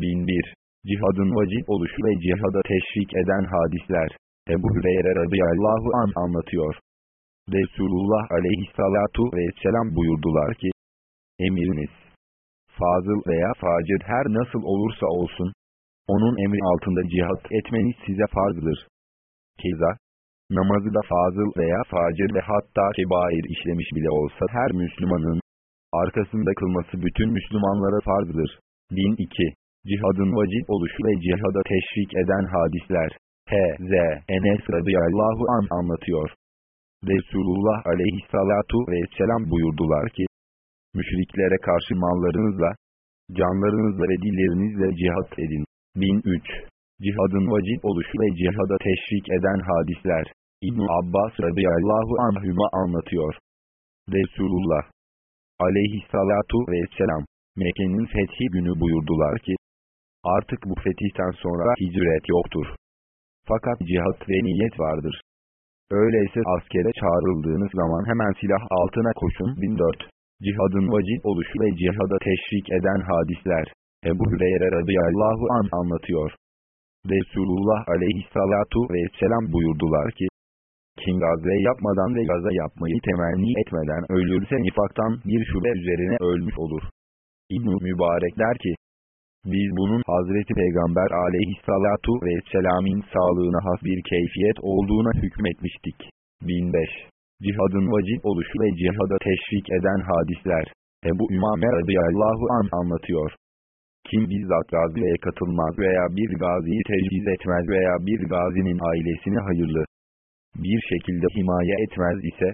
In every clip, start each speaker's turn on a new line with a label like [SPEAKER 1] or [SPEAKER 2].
[SPEAKER 1] 1001 Cihadın vacip oluşu ve cihada teşvik eden hadisler. Ebu Hüreyre radıyallahu an anlatıyor. Resulullah aleyhissalatu vesselam buyurdular ki, Emiriniz, fazıl veya facir her nasıl olursa olsun, onun emri altında cihat etmeniz size farzdır. Keza, namazı da fazıl veya facir ve hatta kebair işlemiş bile olsa her Müslümanın, arkasında kılması bütün Müslümanlara farzdır. 1002 Cihadın vacip oluşu ve cihada teşvik eden hadisler. H.Z. Enes radıyallahu an anlatıyor. Resulullah aleyhissalatu vesselam buyurdular ki, Müşriklere karşı mallarınızla, canlarınızla ve dillerinizle cihat edin. 1003 Cihadın vacip oluşu ve cihada teşvik eden hadisler. İbn Abbas radıyallahu anhüma anlatıyor. Resulullah aleyhissalatu vesselam Mekke'nin fethi günü buyurdular ki, artık bu fetihten sonra hicret yoktur. Fakat cihat ve niyet vardır. Öyleyse askere çağrıldığınız zaman hemen silah altına koşun. 1004 Cihadın vacip oluşu ve cihada teşvik eden hadisler. Ebu Hüreyre radıyallahu an anlatıyor. Resulullah aleyhissalatu vesselam buyurdular ki, kim gazve yapmadan ve gaza yapmayı temenni etmeden ölürse nifaktan bir şube üzerine ölmüş olur. ibn Mübarek der ki, biz bunun Hazreti Peygamber aleyhissalatu vesselam'in sağlığına has bir keyfiyet olduğuna hükmetmiştik. 1005 Cihadın vacip oluşu ve cihada teşvik eden hadisler. Ebu Ümame radıyallahu an anlatıyor. Kim bizzat gaziye katılmaz veya bir gaziyi tecviz etmez veya bir gazinin ailesini hayırlı bir şekilde himaye etmez ise,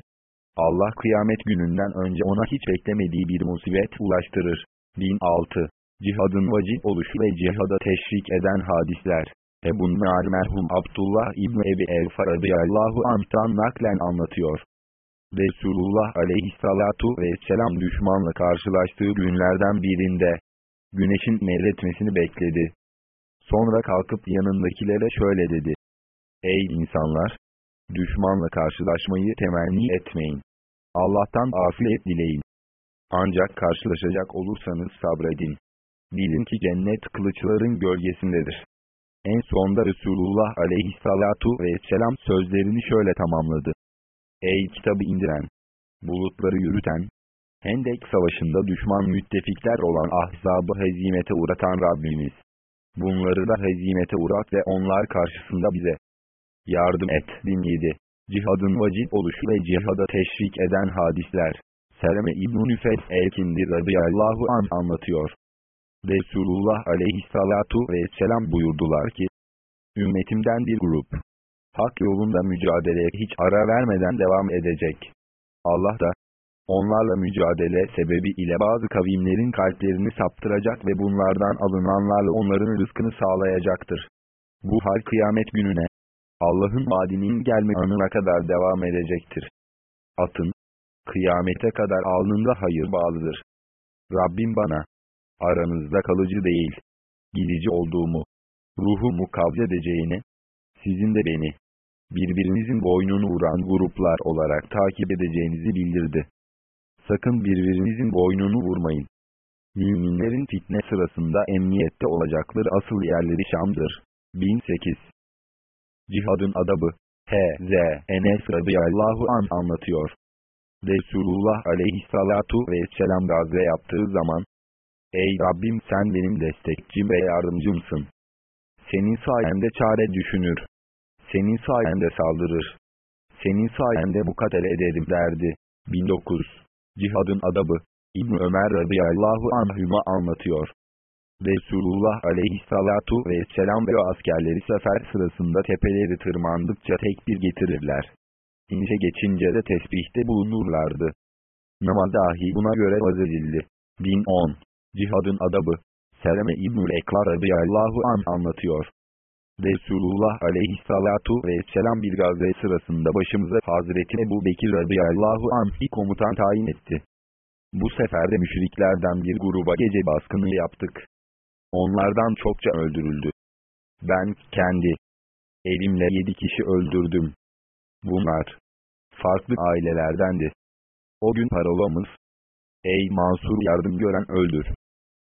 [SPEAKER 1] Allah kıyamet gününden önce ona hiç beklemediği bir musibet ulaştırır. 1006 Cihadın vacip oluşu ve cihada teşvik eden hadisler. Ebu Nar merhum Abdullah İbni Ebi Elfa radıyallahu anh'tan naklen anlatıyor. Resulullah aleyhissalatu vesselam düşmanla karşılaştığı günlerden birinde, güneşin meyretmesini bekledi. Sonra kalkıp yanındakilere şöyle dedi. Ey insanlar! Düşmanla karşılaşmayı temenni etmeyin. Allah'tan afiyet dileyin. Ancak karşılaşacak olursanız sabredin. Bilin ki cennet kılıçların gölgesindedir. En sonda Resulullah aleyhissalatu vesselam sözlerini şöyle tamamladı. Ey kitabı indiren, bulutları yürüten, Hendek savaşında düşman müttefikler olan ahzabı hezimete uğratan Rabbimiz. Bunları da hezimete uğrat ve onlar karşısında bize yardım et. 1007 Cihadın vacip oluşu ve cihada teşvik eden hadisler. Seleme İbn-i Nüfes Elkindi radıyallahu an anlatıyor. Resulullah aleyhissalatu vesselam buyurdular ki, Ümmetimden bir grup, hak yolunda mücadeleye hiç ara vermeden devam edecek. Allah da, onlarla mücadele sebebi ile bazı kavimlerin kalplerini saptıracak ve bunlardan alınanlarla onların rızkını sağlayacaktır. Bu hal kıyamet gününe, Allah'ın vaadinin gelme anına kadar devam edecektir. Atın, kıyamete kadar alnında hayır bağlıdır. Rabbim bana, aranızda kalıcı değil, gidici olduğumu, ruhumu kavzedeceğini, sizin de beni, birbirinizin boynunu vuran gruplar olarak takip edeceğinizi bildirdi. Sakın birbirinizin boynunu vurmayın. Müminlerin fitne sırasında emniyette olacakları asıl yerleri Şam'dır. 1008 Cihadın adabı H.Z. Enes radıyallahu an anlatıyor. Resulullah aleyhissalatu vesselam gazve yaptığı zaman, Ey Rabbim sen benim destekçim ve yardımcımsın. Senin sayende çare düşünür. Senin sayende saldırır. Senin sayende mukatele ederim derdi. 19. Cihadın adabı İbn Ömer radıyallahu anhüma anlatıyor. Resulullah aleyhissalatu vesselam ve askerleri sefer sırasında tepeleri tırmandıkça tekbir getirirler. İnişe geçince de tesbihte bulunurlardı. Namaz dahi buna göre vazedildi. 1010 Cihadın adabı Seleme İbnül Eklar radıyallahu an anlatıyor. Resulullah aleyhissalatu vesselam bir gazve sırasında başımıza Hazreti Ebu Bekir radıyallahu an bir komutan tayin etti. Bu seferde müşriklerden bir gruba gece baskını yaptık. Onlardan çokça öldürüldü. Ben kendi elimle yedi kişi öldürdüm. Bunlar farklı ailelerdendi. O gün parolamız, ey Mansur yardım gören öldür,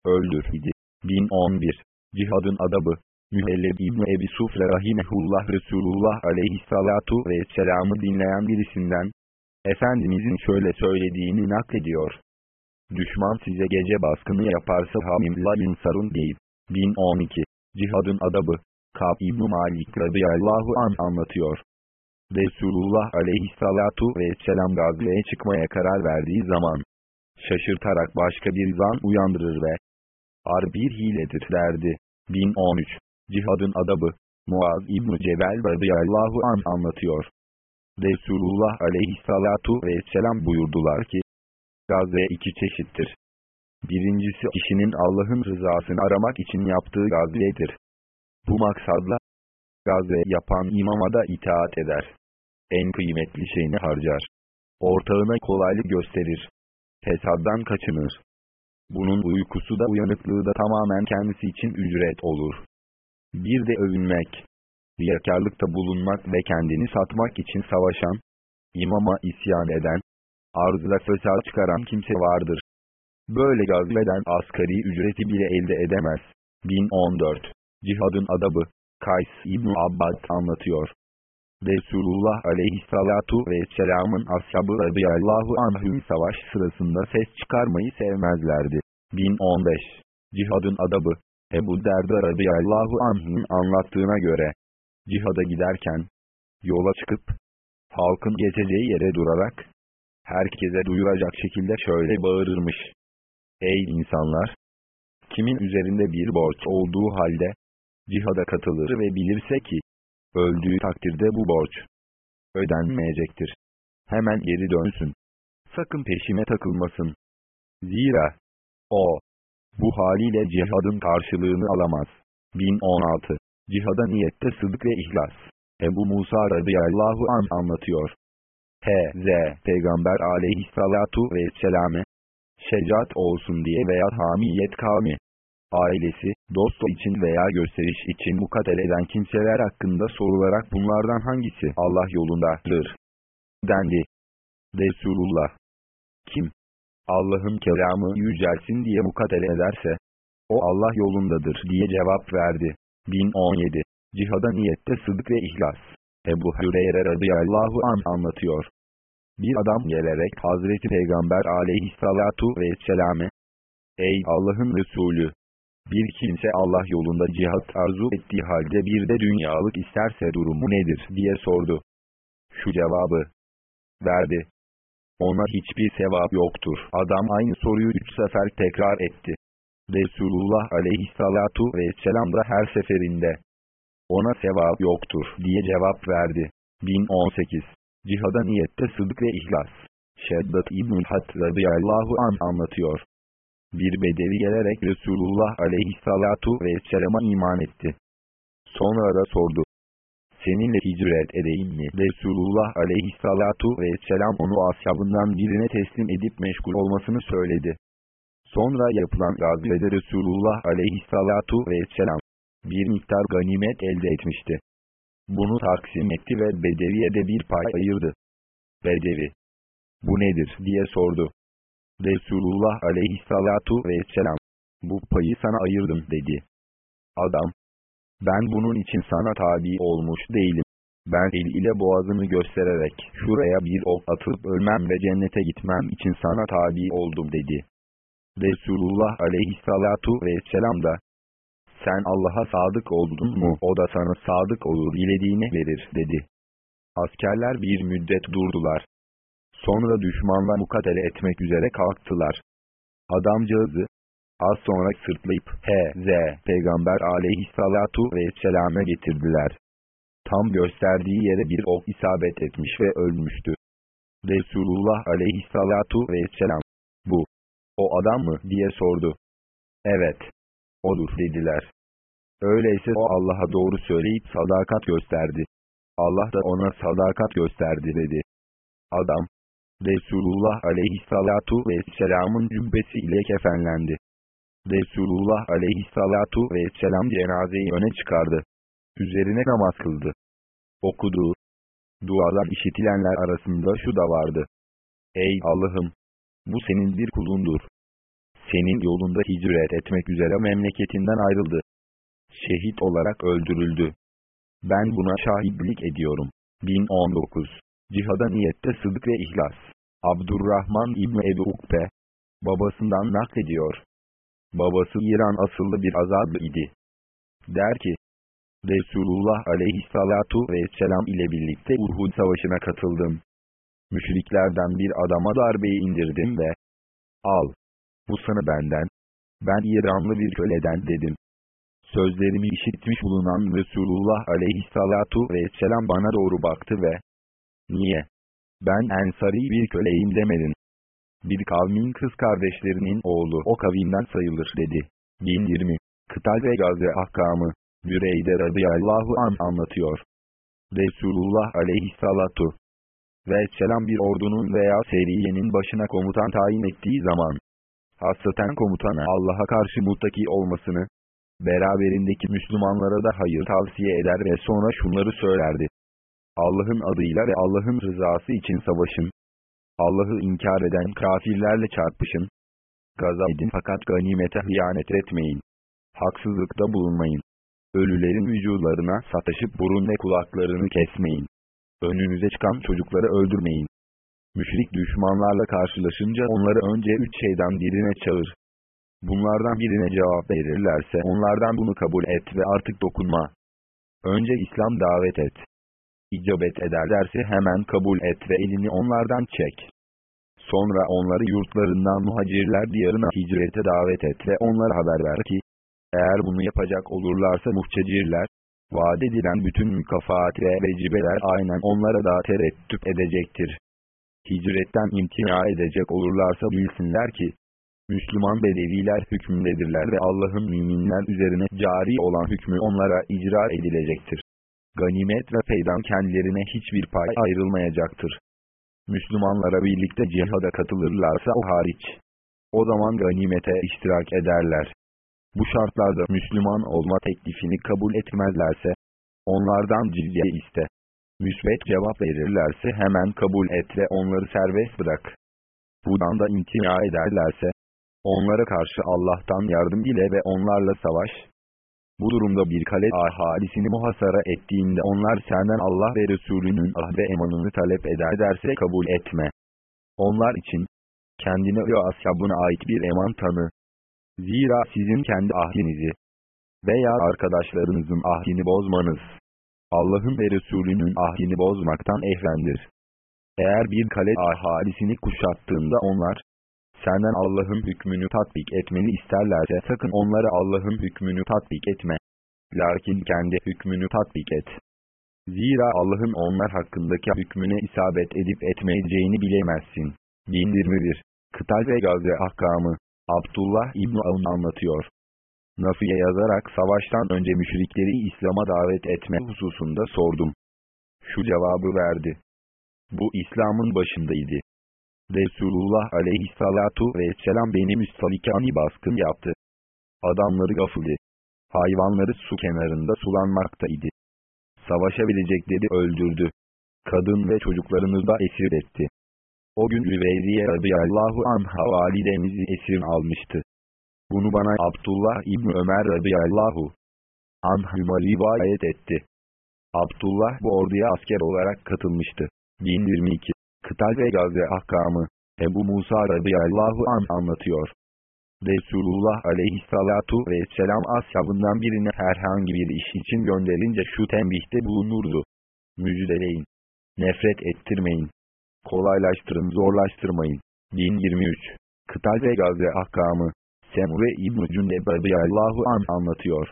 [SPEAKER 1] öldür idi. 1011 Cihadın adabı Mühelleb İbni Ebi Sufre Rahimehullah Resulullah aleyhissalatu vesselam'ı dinleyen birisinden, Efendimizin şöyle söylediğini naklediyor. Düşman size gece baskını yaparsa hamim la insarun deyip. 1012 Cihadın adabı Kab İbn Malik radıyallahu an anlatıyor. Resulullah aleyhissalatu vesselam gazveye çıkmaya karar verdiği zaman, şaşırtarak başka bir zan uyandırır ve ar bir hiledir derdi. 1013 Cihadın adabı Muaz İbn Cebel radıyallahu an anlatıyor. Resulullah aleyhissalatu vesselam buyurdular ki, Gazve iki çeşittir. Birincisi kişinin Allah'ın rızasını aramak için yaptığı gazvedir. Bu maksadla, gazve yapan imama da itaat eder. En kıymetli şeyini harcar. Ortağına kolaylık gösterir. Fesaddan kaçınır. Bunun uykusu da uyanıklığı da tamamen kendisi için ücret olur. Bir de övünmek, riyakarlıkta bulunmak ve kendini satmak için savaşan, imama isyan eden, arzla fesat çıkaran kimse vardır. Böyle gazveden asgari ücreti bile elde edemez. 1014 Cihadın adabı Kays İbn Abbad anlatıyor. Resulullah aleyhissalatu vesselamın ashabı radıyallahu anhüm savaş sırasında ses çıkarmayı sevmezlerdi. 1015 Cihadın adabı Ebu Derda radıyallahu anh'ın anlattığına göre, cihada giderken, yola çıkıp, halkın geçeceği yere durarak, herkese duyuracak şekilde şöyle bağırırmış. Ey insanlar! Kimin üzerinde bir borç olduğu halde, cihada katılır ve bilirse ki, öldüğü takdirde bu borç ödenmeyecektir. Hemen geri dönsün. Sakın peşime takılmasın. Zira, o, bu haliyle cihadın karşılığını alamaz. 1016 Cihada niyette sıdık ve ihlas. Ebu Musa radıyallahu an anlatıyor. H.Z. Peygamber aleyhissalatu vesselame, şecaat olsun diye veya hamiyet kavmi, ailesi, dostu için veya gösteriş için mukatel eden kimseler hakkında sorularak bunlardan hangisi Allah yolundadır? Dendi. Resulullah. Kim? Allah'ın kelamı yücelsin diye mukatel ederse, o Allah yolundadır diye cevap verdi. 1017 Cihada niyette sıdık ve ihlas. Ebu Hüreyre radıyallahu an anlatıyor. Bir adam gelerek Hazreti Peygamber aleyhissalatu vesselame, Ey Allah'ın Resulü! Bir kimse Allah yolunda cihat arzu ettiği halde bir de dünyalık isterse durumu nedir diye sordu. Şu cevabı verdi. Ona hiçbir sevap yoktur. Adam aynı soruyu üç sefer tekrar etti. Resulullah aleyhissalatu vesselam da her seferinde ona sevap yoktur diye cevap verdi. 1018 Cihada niyette sıdık ve ihlas. Şeddat İbn-i Hat radıyallahu an anlatıyor. Bir bedevi gelerek Resulullah aleyhissalatu vesselama iman etti. Sonra da sordu seninle hicret edeyim mi? Resulullah aleyhissalatu vesselam onu ashabından birine teslim edip meşgul olmasını söyledi. Sonra yapılan gazvede Resulullah aleyhissalatu vesselam bir miktar ganimet elde etmişti. Bunu taksim etti ve Bedevi'ye de bir pay ayırdı. Bedevi, bu nedir diye sordu. Resulullah aleyhissalatu vesselam, bu payı sana ayırdım dedi. Adam, ben bunun için sana tabi olmuş değilim. Ben el ile boğazımı göstererek şuraya bir ok atıp ölmem ve cennete gitmem için sana tabi oldum dedi. Resulullah aleyhissalatu vesselam da, sen Allah'a sadık oldun mu o da sana sadık olur dilediğini verir dedi. Askerler bir müddet durdular. Sonra düşmanla mukatele etmek üzere kalktılar. Adamcağızı, Az sonra sırtlayıp H.Z. Peygamber aleyhissalatu vesselame getirdiler. Tam gösterdiği yere bir ok isabet etmiş ve ölmüştü. Resulullah aleyhissalatu vesselam, bu, o adam mı diye sordu. Evet, odur dediler. Öyleyse o Allah'a doğru söyleyip sadakat gösterdi. Allah da ona sadakat gösterdi dedi. Adam, Resulullah aleyhissalatu vesselamın cübbesi ile kefenlendi. Resulullah aleyhissalatu vesselam cenazeyi öne çıkardı. Üzerine namaz kıldı. Okuduğu dualar işitilenler arasında şu da vardı. Ey Allah'ım! Bu senin bir kulundur. Senin yolunda hicret etmek üzere memleketinden ayrıldı. şehit olarak öldürüldü. Ben buna şahitlik ediyorum. 1019 Cihada niyette sıdık ve ihlas. Abdurrahman İbni Ebu Ukbe, babasından naklediyor. Babası İran asıllı bir azad idi. Der ki, Resulullah aleyhissalatu vesselam ile birlikte Uhud savaşına katıldım. Müşriklerden bir adama darbeyi indirdim ve, al, bu sana benden, ben İranlı bir köleden dedim. Sözlerimi işitmiş bulunan Resulullah aleyhissalatu vesselam bana doğru baktı ve, niye, ben ensari bir köleyim demedin. Bir kavmin kız kardeşlerinin oğlu o kavimden sayılır dedi. 1020. Kıtal ve Gazze Ahkamı Büreyde radıyallahu an anlatıyor. Resulullah aleyhissalatu ve selam bir ordunun veya seriyenin başına komutan tayin ettiği zaman, hassaten komutana Allah'a karşı muttaki olmasını, beraberindeki Müslümanlara da hayır tavsiye eder ve sonra şunları söylerdi. Allah'ın adıyla ve Allah'ın rızası için savaşın. Allah'ı inkar eden kafirlerle çarpışın. Gaza edin fakat ganimete hıyanet etmeyin. Haksızlıkta bulunmayın. Ölülerin vücularına sataşıp burun ve kulaklarını kesmeyin. Önünüze çıkan çocukları öldürmeyin. Müşrik düşmanlarla karşılaşınca onları önce üç şeyden birine çağır. Bunlardan birine cevap verirlerse onlardan bunu kabul et ve artık dokunma. Önce İslam davet et. İcabet ederlerse hemen kabul et ve elini onlardan çek. Sonra onları yurtlarından muhacirler diyarına hicrete davet et ve onlara haber ver ki, eğer bunu yapacak olurlarsa muhçecirler, vaat edilen bütün mükafat ve vecibeler aynen onlara da terettüp edecektir. Hicretten imtina edecek olurlarsa bilsinler ki, Müslüman bedeviler hükmündedirler ve Allah'ın müminler üzerine cari olan hükmü onlara icra edilecektir. Ganimet ve peydan kendilerine hiçbir pay ayrılmayacaktır. Müslümanlara birlikte cihada katılırlarsa o hariç. O zaman ganimete iştirak ederler. Bu şartlarda Müslüman olma teklifini kabul etmezlerse, onlardan cilye iste. Müsbet cevap verirlerse hemen kabul et ve onları serbest bırak. Bundan da imtina ederlerse, onlara karşı Allah'tan yardım ile ve onlarla savaş. Bu durumda bir kale ahalisini muhasara ettiğinde onlar senden Allah ve Resulünün ah ve emanını talep ederse kabul etme. Onlar için, kendine ve ashabına ait bir eman tanı. Zira sizin kendi ahdinizi veya arkadaşlarınızın ahdini bozmanız, Allah'ın ve Resulünün ahdini bozmaktan ehvendir. Eğer bir kale ahalisini kuşattığında onlar, senden Allah'ın hükmünü tatbik etmeni isterlerse sakın onlara Allah'ın hükmünü tatbik etme. Lakin kendi hükmünü tatbik et. Zira Allah'ın onlar hakkındaki hükmüne isabet edip etmeyeceğini bilemezsin. 1021 Kıtal ve Gazze Ahkamı Abdullah İbn Avun anlatıyor. Nafiye yazarak savaştan önce müşrikleri İslam'a davet etme hususunda sordum. Şu cevabı verdi. Bu İslam'ın başındaydı. Resulullah aleyhissalatu vesselam beni müstalikani baskın yaptı. Adamları gafıldı. Hayvanları su kenarında sulanmaktaydı. Savaşabilecekleri öldürdü. Kadın ve çocuklarını da esir etti. O gün Üveyriye radıyallahu anha validemizi esir almıştı. Bunu bana Abdullah İbni Ömer radıyallahu anhüma rivayet etti. Abdullah bu orduya asker olarak katılmıştı. 1022 Kıtal ve Gazze Ahkamı Ebu Musa radıyallahu an anlatıyor. Resulullah aleyhissalatu vesselam ashabından birine herhangi bir iş için gönderince şu tembihte bulunurdu. Müjdeleyin. Nefret ettirmeyin. Kolaylaştırın zorlaştırmayın. 1023 Kıtal ve Gazze Ahkamı Semure İbn-i Cündeb radıyallahu an anlatıyor.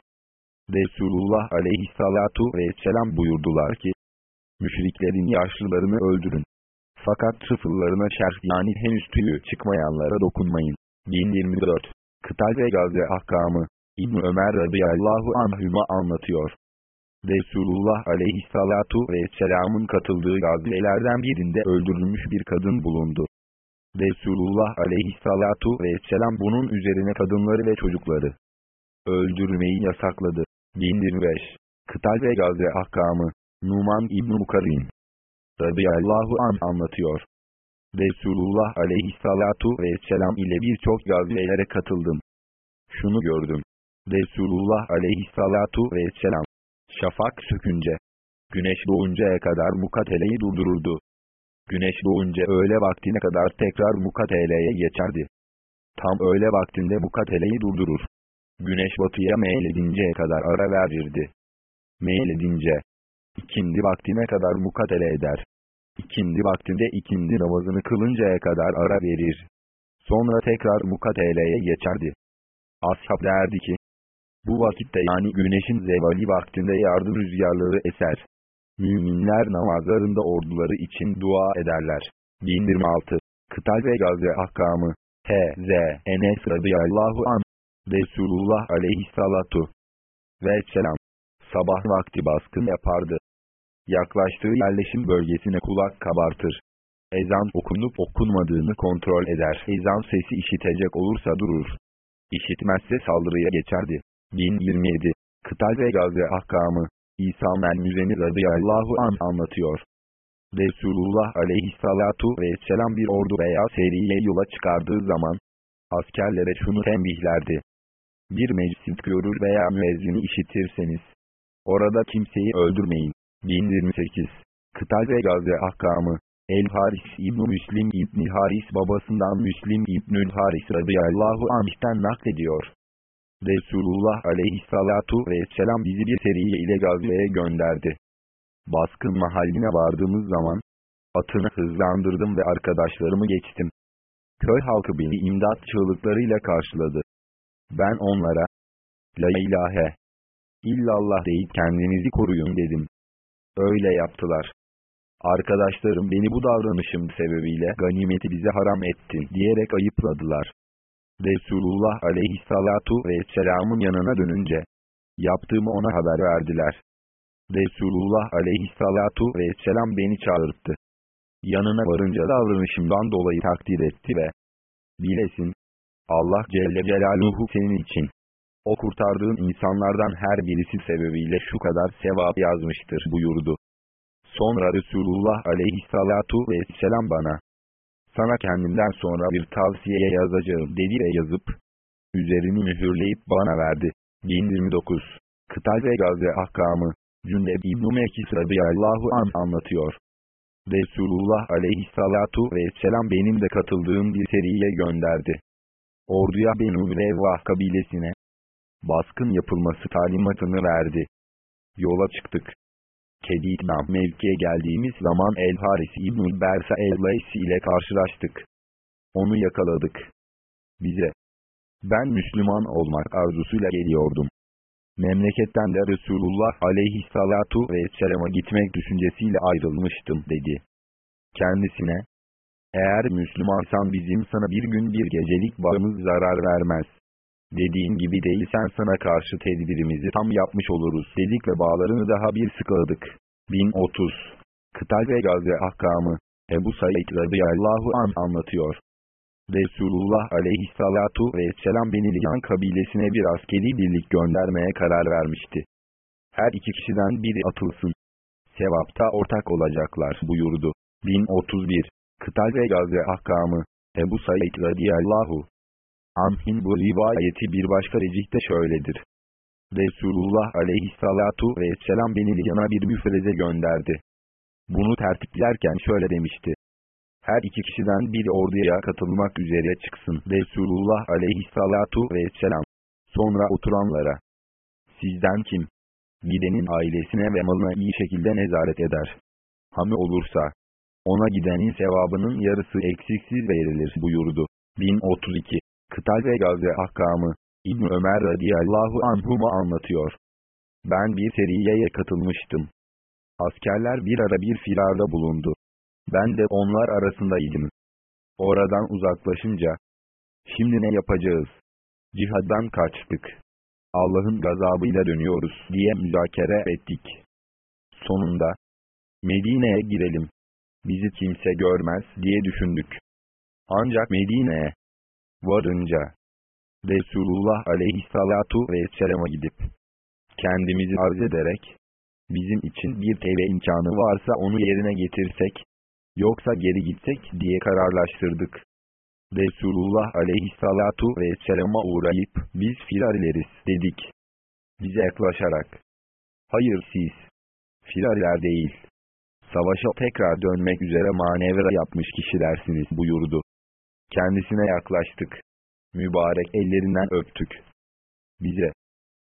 [SPEAKER 1] Resulullah aleyhissalatu vesselam buyurdular ki, Müşriklerin yaşlılarını öldürün. Fakat sıfırlarına şerh yani henüz tüyü çıkmayanlara dokunmayın. 1024 Kıtal ve Gazze Ahkamı İbn Ömer radıyallahu anhüma anlatıyor. Resulullah aleyhissalatu vesselamın katıldığı gaziyelerden birinde öldürülmüş bir kadın bulundu. Resulullah aleyhissalatu vesselam bunun üzerine kadınları ve çocukları öldürmeyi yasakladı. 1025 Kıtal ve Gazze Ahkamı Numan İbn Mukarrin radıyallahu an anlatıyor. Resulullah aleyhissalatu vesselam ile birçok gazvelere katıldım. Şunu gördüm. Resulullah aleyhissalatu vesselam, şafak sökünce, güneş doğuncaya kadar mukateleyi durdururdu. Güneş doğunca öğle vaktine kadar tekrar mukateleye geçerdi. Tam öğle vaktinde mukateleyi durdurur. Güneş batıya meyledinceye kadar ara verirdi. Meyledince, ikindi vaktine kadar mukatele eder. İkindi vaktinde ikindi namazını kılıncaya kadar ara verir. Sonra tekrar mukateleye geçerdi. Ashab derdi ki, bu vakitte yani güneşin zevali vaktinde yardım rüzgarları eser. Müminler namazlarında orduları için dua ederler. 1026 Kıtal ve Gazze Ahkamı H.Z. Enes radıyallahu an Resulullah aleyhissalatu vesselam sabah vakti baskın yapardı. Yaklaştığı yerleşim bölgesine kulak kabartır. Ezan okunup okunmadığını kontrol eder. Ezan sesi işitecek olursa durur. İşitmezse saldırıya geçerdi. 1027 Kıtal ve Gazze Ahkamı İsa el-Müzeni radıyallahu an anlatıyor. Resulullah aleyhissalatu vesselam bir ordu veya seriye yola çıkardığı zaman, askerlere şunu tembihlerdi. Bir meclis görür veya müezzini işitirseniz, orada kimseyi öldürmeyin. 1028 Kıtal ve Gazze Ahkamı El-Haris İbn Müslim İbn Haris babasından Müslim İbnül Haris radıyallahu anh'ten naklediyor. Resulullah aleyhissalatu vesselam bizi bir seriye ile Gazze'ye gönderdi. Baskın mahalline vardığımız zaman, atını hızlandırdım ve arkadaşlarımı geçtim. Köy halkı beni imdat çığlıklarıyla karşıladı. Ben onlara, La ilahe illallah deyip kendinizi koruyun dedim. Öyle yaptılar. Arkadaşlarım beni bu davranışım sebebiyle ganimeti bize haram ettin diyerek ayıpladılar. Resulullah aleyhissalatu vesselamın yanına dönünce, yaptığımı ona haber verdiler. Resulullah aleyhissalatu vesselam beni çağırttı. Yanına varınca davranışımdan dolayı takdir etti ve, bilesin, Allah Celle Celaluhu senin için, o kurtardığın insanlardan her birisi sebebiyle şu kadar sevap yazmıştır buyurdu. Sonra Resulullah aleyhissalatu vesselam bana, sana kendimden sonra bir tavsiyeye yazacağım dedi ve yazıp, üzerini mühürleyip bana verdi. 1029 Kıtal ve Gazze Ahkamı Cündeb İbn-i Mekis radıyallahu an anlatıyor. Resulullah aleyhissalatu vesselam benim de katıldığım bir seriye gönderdi. Orduya Benu Revvah kabilesine baskın yapılması talimatını verdi. Yola çıktık. Kedidnam mevkiye geldiğimiz zaman El-Haris İbn-i Bersa El-Laysi ile karşılaştık. Onu yakaladık. Bize, ben Müslüman olmak arzusuyla geliyordum. Memleketten de Resulullah aleyhissalatu vesselama gitmek düşüncesiyle ayrılmıştım dedi. Kendisine, eğer Müslümansan bizim sana bir gün bir gecelik bağımız zarar vermez. Dediğin gibi değilsen sana karşı tedbirimizi tam yapmış oluruz dedik ve bağlarını daha bir sıkaladık. 1030 Kıtal ve Gazze Ahkamı Ebu Said radıyallahu an anlatıyor. Resulullah aleyhissalatu vesselam beni Liyan kabilesine bir askeri birlik göndermeye karar vermişti. Her iki kişiden biri atılsın. Sevapta ortak olacaklar buyurdu. 1031 Kıtal ve Gazze Ahkamı Ebu Said radıyallahu Anh'in bu rivayeti bir başka recihte şöyledir. Resulullah aleyhissalatu vesselam beni Liyan'a bir müfreze gönderdi. Bunu tertiplerken şöyle demişti. Her iki kişiden biri orduya katılmak üzere çıksın. Resulullah aleyhissalatu vesselam. Sonra oturanlara. Sizden kim? Gidenin ailesine ve malına iyi şekilde nezaret eder. Hami olursa, ona gidenin sevabının yarısı eksiksiz verilir buyurdu. 1032 Kıtal ve Gazze Ahkamı İbn Ömer radıyallahu anhuma anlatıyor. Ben bir seriyeye katılmıştım. Askerler bir ara bir firarda bulundu. Ben de onlar arasındaydım. Oradan uzaklaşınca, şimdi ne yapacağız? Cihaddan kaçtık. Allah'ın gazabıyla dönüyoruz diye müzakere ettik. Sonunda, Medine'ye girelim. Bizi kimse görmez diye düşündük. Ancak Medine'ye varınca, Resulullah aleyhissalatu vesselam'a gidip, kendimizi arz ederek, bizim için bir tevbe imkanı varsa onu yerine getirsek, yoksa geri gitsek diye kararlaştırdık. Resulullah aleyhissalatu vesselama uğrayıp biz filarileriz dedik. Bize yaklaşarak. Hayır siz. Firariler değil. Savaşa tekrar dönmek üzere manevra yapmış kişilersiniz buyurdu. Kendisine yaklaştık. Mübarek ellerinden öptük. Bize.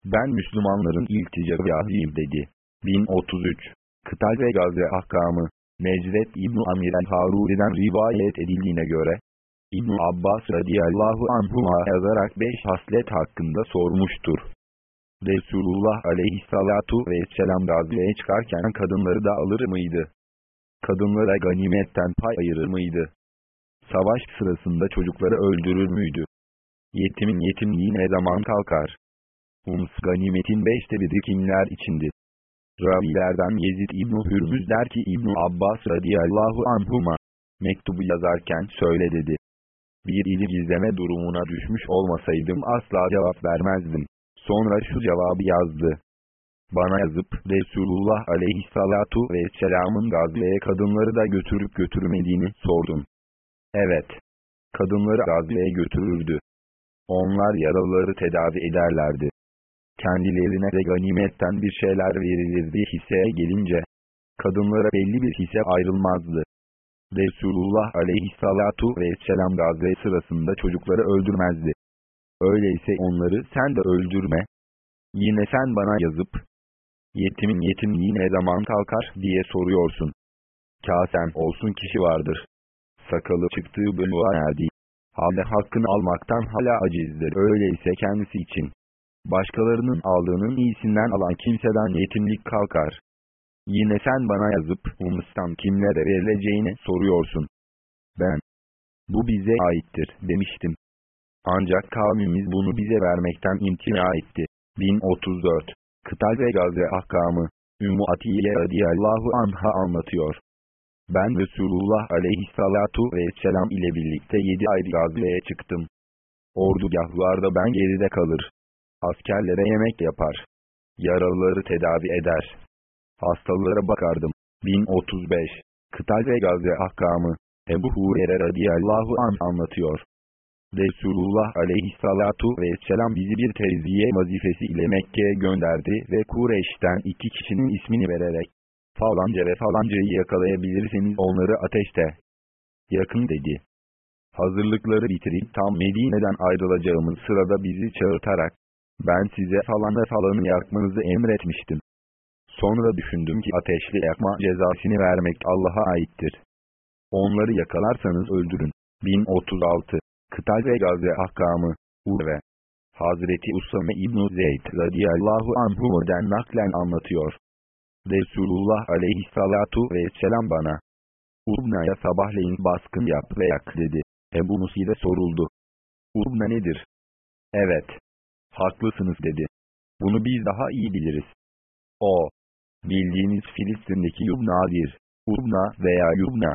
[SPEAKER 1] Ben Müslümanların ilticagahıyım dedi. 1033. Kıtal ve Gazze Ahkamı Necdet İbn-i Amir el-Haruri'den rivayet edildiğine göre, İbn Abbas radıyallahu anhuma yazarak beş haslet hakkında sormuştur. Resulullah aleyhissalatu vesselam gazveye çıkarken kadınları da alır mıydı? Kadınlara ganimetten pay ayırır mıydı? Savaş sırasında çocukları öldürür müydü? Yetimin yetimliği ne zaman kalkar? Hums ganimetin beşte biri kimler içindi? Ravilerden Yezid İbn Hürmüz der ki İbn Abbas radıyallahu anhuma, mektubu yazarken şöyle dedi. Bir ili gizleme durumuna düşmüş olmasaydım asla cevap vermezdim. Sonra şu cevabı yazdı. Bana yazıp Resulullah aleyhissalatu vesselamın gazveye kadınları da götürüp götürmediğini sordun. Evet. Kadınları gazveye götürürdü. Onlar yaralıları tedavi ederlerdi. Kendilerine de ganimetten bir şeyler verilirdi hisseye gelince. Kadınlara belli bir hisse ayrılmazdı. Resulullah aleyhissalatu vesselam gazve sırasında çocukları öldürmezdi. Öyleyse onları sen de öldürme. Yine sen bana yazıp, yetimin yetimliği ne zaman kalkar diye soruyorsun. Kasen olsun kişi vardır. Sakalı çıktığı bölüğa erdi. Halde hakkını almaktan hala acizdir. Öyleyse kendisi için. Başkalarının aldığının iyisinden alan kimseden yetimlik kalkar. Yine sen bana yazıp humustan kimlere verileceğini soruyorsun. Ben, bu bize aittir demiştim. Ancak kavmimiz bunu bize vermekten imtina etti. 1034 Kıtal ve Gazze Ahkamı Ümmü Atiye radiyallahu anha anlatıyor. Ben Resulullah aleyhissalatu vesselam ile birlikte yedi ayrı gazveye çıktım. Ordugahlarda ben geride kalır. Askerlere yemek yapar. Yaralıları tedavi eder. Hastalara bakardım. 1035 Kıtal ve Gazze Ahkamı Ebu Hurer'e radiyallahu an anlatıyor. Resulullah aleyhissalatu vesselam bizi bir terziye vazifesi ile Mekke'ye gönderdi ve Kureyş'ten iki kişinin ismini vererek falanca ve falancayı yakalayabilirseniz onları ateşte yakın dedi. Hazırlıkları bitirip tam Medine'den ayrılacağımız sırada bizi çağırtarak ben size falan ve falanı yakmanızı emretmiştim. Sonra düşündüm ki ateşli yakma cezasını vermek Allah'a aittir. Onları yakalarsanız öldürün. 1036 Kıtal ve Gazze Ahkamı Urve Hazreti Usame İbn Zeyd radıyallahu anhu'den naklen anlatıyor. Resulullah aleyhissalatu vesselam bana Ubna'ya sabahleyin baskın yap ve yak dedi. Ebu Musib'e soruldu. Ubna nedir? Evet. Haklısınız dedi. Bunu biz daha iyi biliriz. O, bildiğiniz Filistin'deki Yubna'dir. Ubna veya Yubna.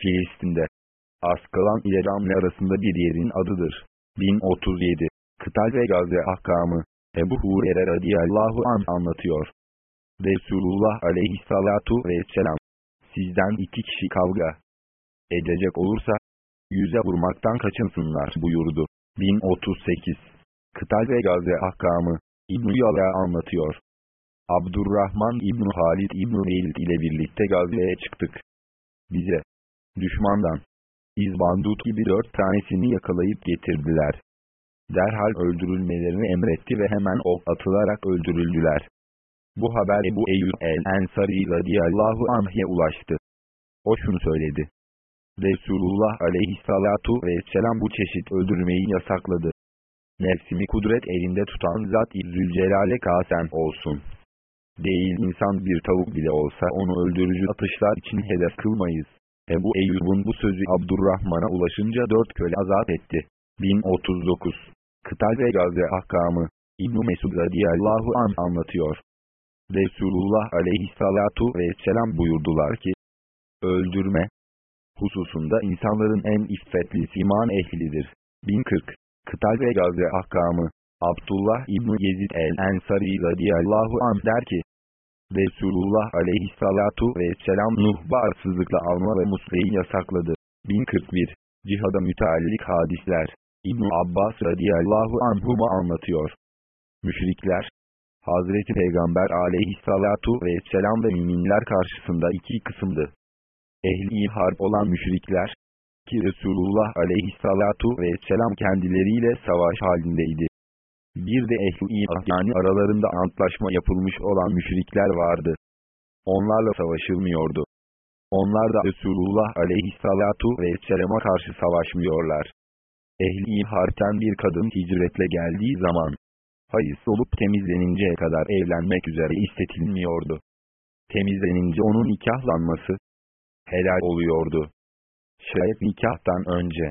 [SPEAKER 1] Filistin'de. Askalan ile arasında bir yerin adıdır. 1037. Kıtal ve Gazze Ahkamı. Ebu Hurer'e radiyallahu an anlatıyor. Resulullah aleyhissalatu vesselam. Sizden iki kişi kavga edecek olursa, yüze vurmaktan kaçınsınlar buyurdu. 1038. Kıtal ve Gazze Ahkamı. İbn-i anlatıyor. Abdurrahman İbn Halid İbn Velid ile birlikte Gazze'ye çıktık. Bize, düşmandan, İzbandut gibi dört tanesini yakalayıp getirdiler. Derhal öldürülmelerini emretti ve hemen ok atılarak öldürüldüler. Bu haber Ebu Eyyub el-Ensari radiyallahu anh'ye ulaştı. O şunu söyledi. Resulullah aleyhissalatu vesselam bu çeşit öldürmeyi yasakladı. Nefsimi kudret elinde tutan Zat-i Zülcelal'e kasem olsun. Değil insan bir tavuk bile olsa onu öldürücü atışlar için hedef kılmayız. Ebu Eyyub'un bu sözü Abdurrahman'a ulaşınca dört köle azat etti. 1039 Kıtal ve Gazze Ahkamı İbn-i Mesud radiyallahu an anlatıyor. Resulullah aleyhissalatu vesselam buyurdular ki, öldürme hususunda insanların en iffetli iman ehlidir. 1040 Kıtal ve Gazze Ahkamı Abdullah İbni Yezid el-Ensari radiyallahu an der ki, Resulullah aleyhissalatu vesselam Nuh bağırsızlıkla alma ve musleyi yasakladı. 1041 Cihada müteallik hadisler. İbn Abbas radıyallahu anhuma anlatıyor. Müşrikler, Hazreti Peygamber aleyhissalatu vesselam ve müminler karşısında iki kısımdı. Ehli harp olan müşrikler, ki Resulullah aleyhissalatu vesselam kendileriyle savaş halindeydi. Bir de ehli yani aralarında antlaşma yapılmış olan müşrikler vardı. Onlarla savaşılmıyordu. Onlar da Resulullah aleyhissalatu vesselama karşı savaşmıyorlar. Ehli harpten bir kadın hicretle geldiği zaman, hayız olup temizleninceye kadar evlenmek üzere istetilmiyordu. Temizlenince onun nikahlanması helal oluyordu. Şayet nikahtan önce,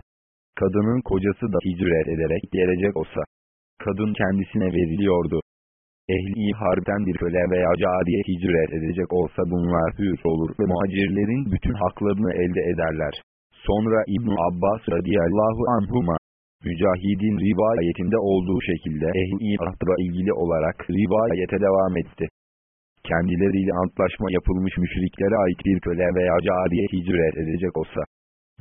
[SPEAKER 1] kadının kocası da hicret ederek gelecek olsa, kadın kendisine veriliyordu. Ehli harbden bir köle veya cariye hicret edecek olsa bunlar hür olur ve muhacirlerin bütün haklarını elde ederler. Sonra İbn Abbas radıyallahu anhuma, Mücahid'in rivayetinde olduğu şekilde ehli ahdıra ilgili olarak rivayete devam etti. Kendileriyle antlaşma yapılmış müşriklere ait bir köle veya cariye hicret edecek olsa,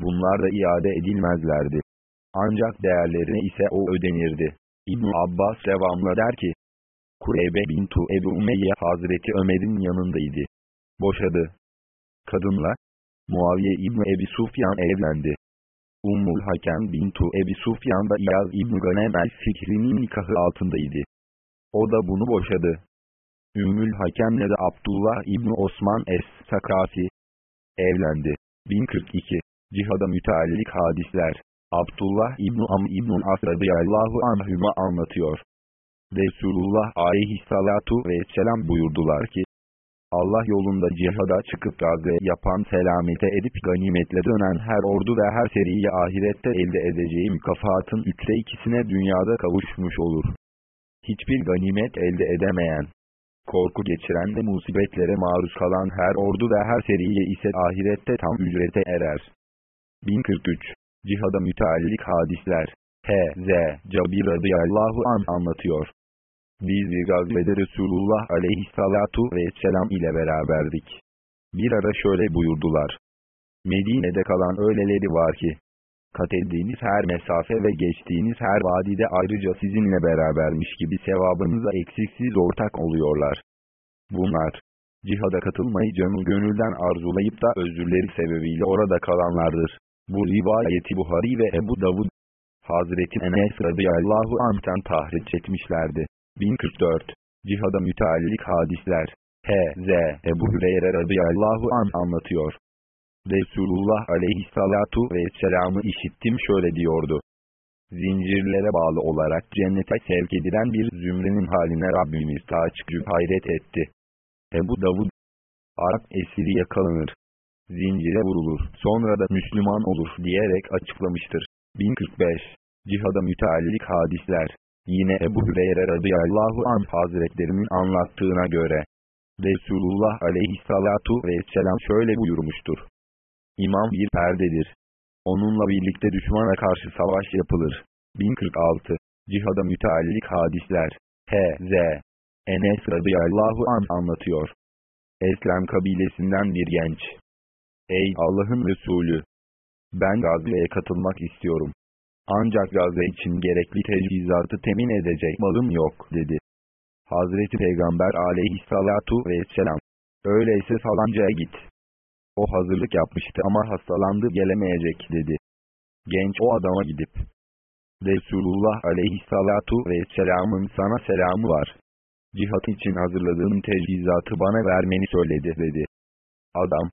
[SPEAKER 1] bunlar da iade edilmezlerdi. Ancak değerlerine ise o ödenirdi. İbn Abbas devamlı der ki, Kureybe bintu Ebu Umeyye Hazreti Ömer'in yanındaydı. Boşadı. Kadınla, Muaviye İbni Ebi Sufyan evlendi. Ummul Hakem bintu Ebi Sufyan da İyaz İbni Ganem el-Fikri'nin nikahı altındaydı. O da bunu boşadı. Ümmül Hakem'le de Abdullah İbni Osman Es-Sakafi evlendi. 1042 Cihada müteallik hadisler Abdullah İbni Am İbni As radıyallahu anhüma anlatıyor. Resulullah aleyhissalatu vesselam buyurdular ki, Allah yolunda cihada çıkıp gazve yapan selamete edip ganimetle dönen her ordu ve her seriyi ahirette elde edeceği mükafatın üçte ikisine dünyada kavuşmuş olur. Hiçbir ganimet elde edemeyen, korku geçiren de musibetlere maruz kalan her ordu ve her seriye ise ahirette tam ücrete erer. 1043 Cihada müteallik hadisler H.Z. Cabir radıyallahu an anlatıyor. Biz bir gazvede Resulullah aleyhissalatu vesselam ile beraberdik. Bir ara şöyle buyurdular. Medine'de kalan öyleleri var ki, kat ettiğiniz her mesafe ve geçtiğiniz her vadide ayrıca sizinle berabermiş gibi sevabınıza eksiksiz ortak oluyorlar. Bunlar, cihada katılmayı canı gönülden arzulayıp da özürleri sebebiyle orada kalanlardır. Bu rivayeti Buhari ve Ebu Davud, Hazreti Enes radıyallahu anh'ten tahriç etmişlerdi. 1044 Cihada müteallik hadisler H.Z. Ebu Hüreyre radıyallahu an anlatıyor. Resulullah aleyhissalatu vesselam'ı işittim şöyle diyordu. Zincirlere bağlı olarak cennete sevk edilen bir zümrenin haline Rabbimiz taçcüb hayret etti. Ebu Davud Arap esiri yakalanır. Zincire vurulur. Sonra da Müslüman olur diyerek açıklamıştır. 1045 Cihada müteallik hadisler Yine Ebu Hüreyre radıyallahu anh hazretlerinin anlattığına göre, Resulullah aleyhissalatu vesselam şöyle buyurmuştur. İmam bir perdedir. Onunla birlikte düşmana karşı savaş yapılır. 1046 Cihada müteallik hadisler H.Z. Enes radıyallahu an anlatıyor. Eslem kabilesinden bir genç. Ey Allah'ın Resulü! Ben gazveye katılmak istiyorum. Ancak gazve için gerekli tecihizatı temin edecek malım yok dedi. Hazreti Peygamber aleyhissalatu vesselam. Öyleyse falancaya git. O hazırlık yapmıştı ama hastalandı gelemeyecek dedi. Genç o adama gidip. Resulullah aleyhissalatu vesselamın sana selamı var. Cihat için hazırladığım tecihizatı bana vermeni söyledi dedi. Adam,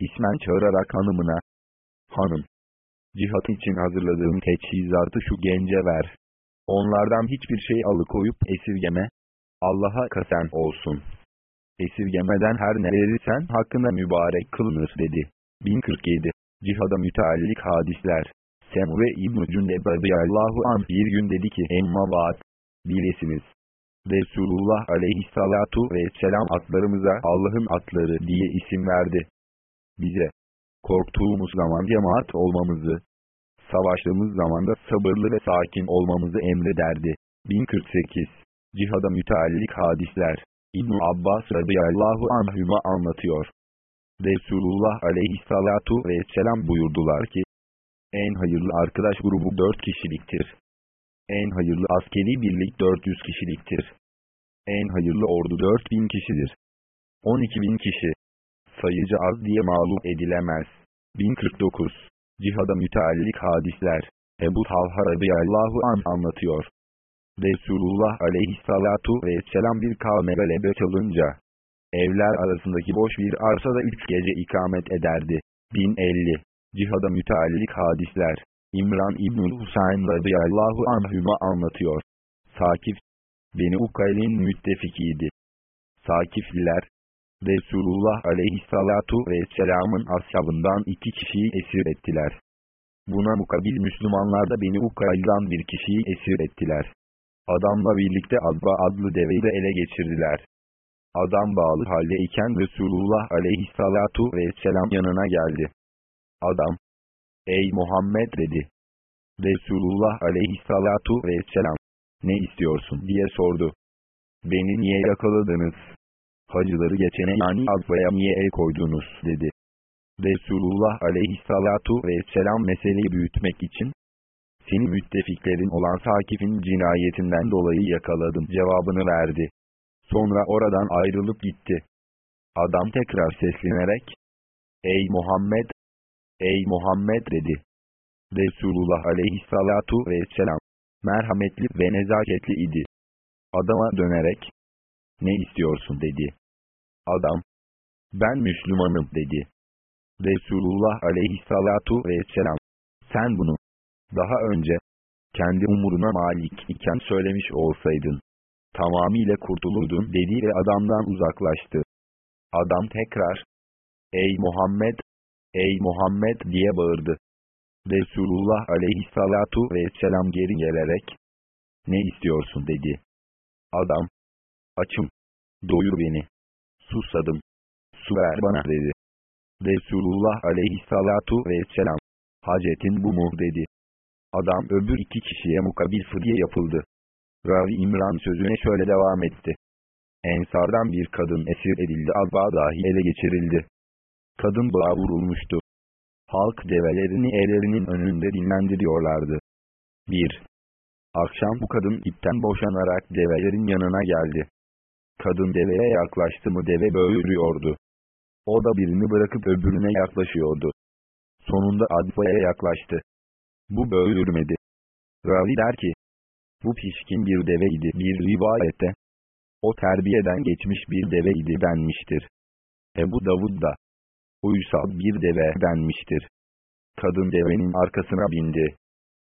[SPEAKER 1] ismen çağırarak hanımına, hanım, cihat için hazırladığım teçhizatı şu gence ver. Onlardan hiçbir şey alıkoyup esirgeme. Allah'a kasen olsun. Esirgemeden her ne verirsen hakkında mübarek kılınır dedi. 1047 Cihada müteallik hadisler Semure İbn-i Cündeb radıyallahu anh bir gün dedi ki Emma vaat, bilesiniz. Resulullah aleyhissalatu vesselam atlarımıza Allah'ın atları diye isim verdi. Bize, korktuğumuz zaman cemaat olmamızı, savaştığımız zaman da sabırlı ve sakin olmamızı emrederdi. 1048 Cihada müteallik hadisler İbn Abbas radıyallahu anhüma anlatıyor. Resulullah aleyhissalatu vesselam buyurdular ki, En hayırlı arkadaş grubu 4 kişiliktir. En hayırlı askeri birlik 400 kişiliktir. En hayırlı ordu 4000 kişidir. 12 bin kişi. Sayıcı az diye mağlup edilemez. 1049. Cihada müteallik hadisler. Ebu Talha radıyallahu an anlatıyor. Resulullah aleyhissalatu vesselam bir kavme galebe çalınca, evler arasındaki boş bir arsada üç gece ikamet ederdi. 1050. Cihada müteallik hadisler. İmran İbnül Husayn radıyallahu anhüma anlatıyor. Sakif, Beni Ukayl'in müttefikiydi. Sakifliler, Resulullah aleyhissalatu vesselamın ashabından iki kişiyi esir ettiler. Buna mukabil Müslümanlar da Beni Ukayl'dan bir kişiyi esir ettiler. Adamla birlikte Adba adlı deveyi de ele geçirdiler. Adam bağlı halde iken Resulullah aleyhissalatu vesselam yanına geldi. Adam, ey Muhammed dedi. Resulullah aleyhissalatu vesselam, ne istiyorsun diye sordu. Beni niye yakaladınız? Hacıları geçene yani Adba'ya niye el koydunuz dedi. Resulullah aleyhissalatu vesselam meseleyi büyütmek için, seni müttefiklerin olan Sakif'in cinayetinden dolayı yakaladım cevabını verdi. Sonra oradan ayrılıp gitti. Adam tekrar seslenerek, Ey Muhammed! Ey Muhammed dedi. Resulullah aleyhissalatu vesselam, merhametli ve nezaketli idi. Adama dönerek, ne istiyorsun dedi. Adam, ben Müslümanım dedi. Resulullah aleyhissalatu vesselam, sen bunu, daha önce, kendi umuruna malik iken söylemiş olsaydın, tamamıyla kurtulurdun dedi ve adamdan uzaklaştı. Adam tekrar, ey Muhammed, ey Muhammed diye bağırdı. Resulullah aleyhissalatu vesselam geri gelerek, ne istiyorsun dedi. Adam, açım, doyur beni, susadım, su ver bana dedi. Resulullah aleyhissalatu vesselam, hacetin bu mu dedi. Adam öbür iki kişiye mukabil fıdye yapıldı. Ravi İmran sözüne şöyle devam etti. Ensardan bir kadın esir edildi Adba dahi ele geçirildi. Kadın bağa vurulmuştu. Halk develerini evlerinin önünde dinlendiriyorlardı. 1. Akşam bu kadın ipten boşanarak develerin yanına geldi. Kadın deveye yaklaştı mı deve böğürüyordu. O da birini bırakıp öbürüne yaklaşıyordu. Sonunda Adba'ya yaklaştı. Bu böğürmedi. Ravi der ki, bu pişkin bir deveydi bir rivayette. O terbiyeden geçmiş bir deveydi denmiştir. Ebu Davud da, uysal bir deve denmiştir. Kadın devenin arkasına bindi.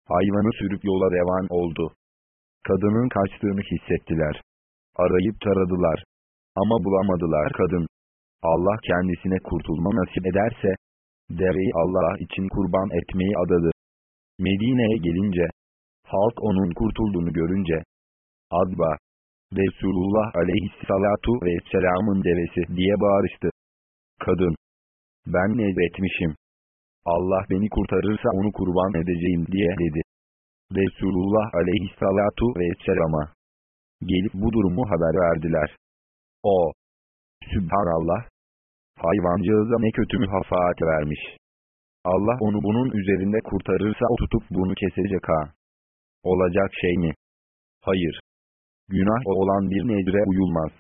[SPEAKER 1] Hayvanı sürüp yola revan oldu. Kadının kaçtığını hissettiler. Arayıp taradılar. Ama bulamadılar kadın. Allah kendisine kurtulma nasip ederse, deveyi Allah için kurban etmeyi adadı. Medine'ye gelince, halk onun kurtulduğunu görünce, Adba, Resulullah aleyhissalatu vesselamın devesi diye bağırıştı. Kadın, ben nezretmişim. Allah beni kurtarırsa onu kurban edeceğim diye dedi. Resulullah aleyhissalatu vesselama. Gelip bu durumu haber verdiler. O, Sübhanallah, hayvancağıza ne kötü mühafaat vermiş. Allah onu bunun üzerinde kurtarırsa o tutup bunu kesecek ha. Olacak şey mi? Hayır. Günah olan bir nedre uyulmaz.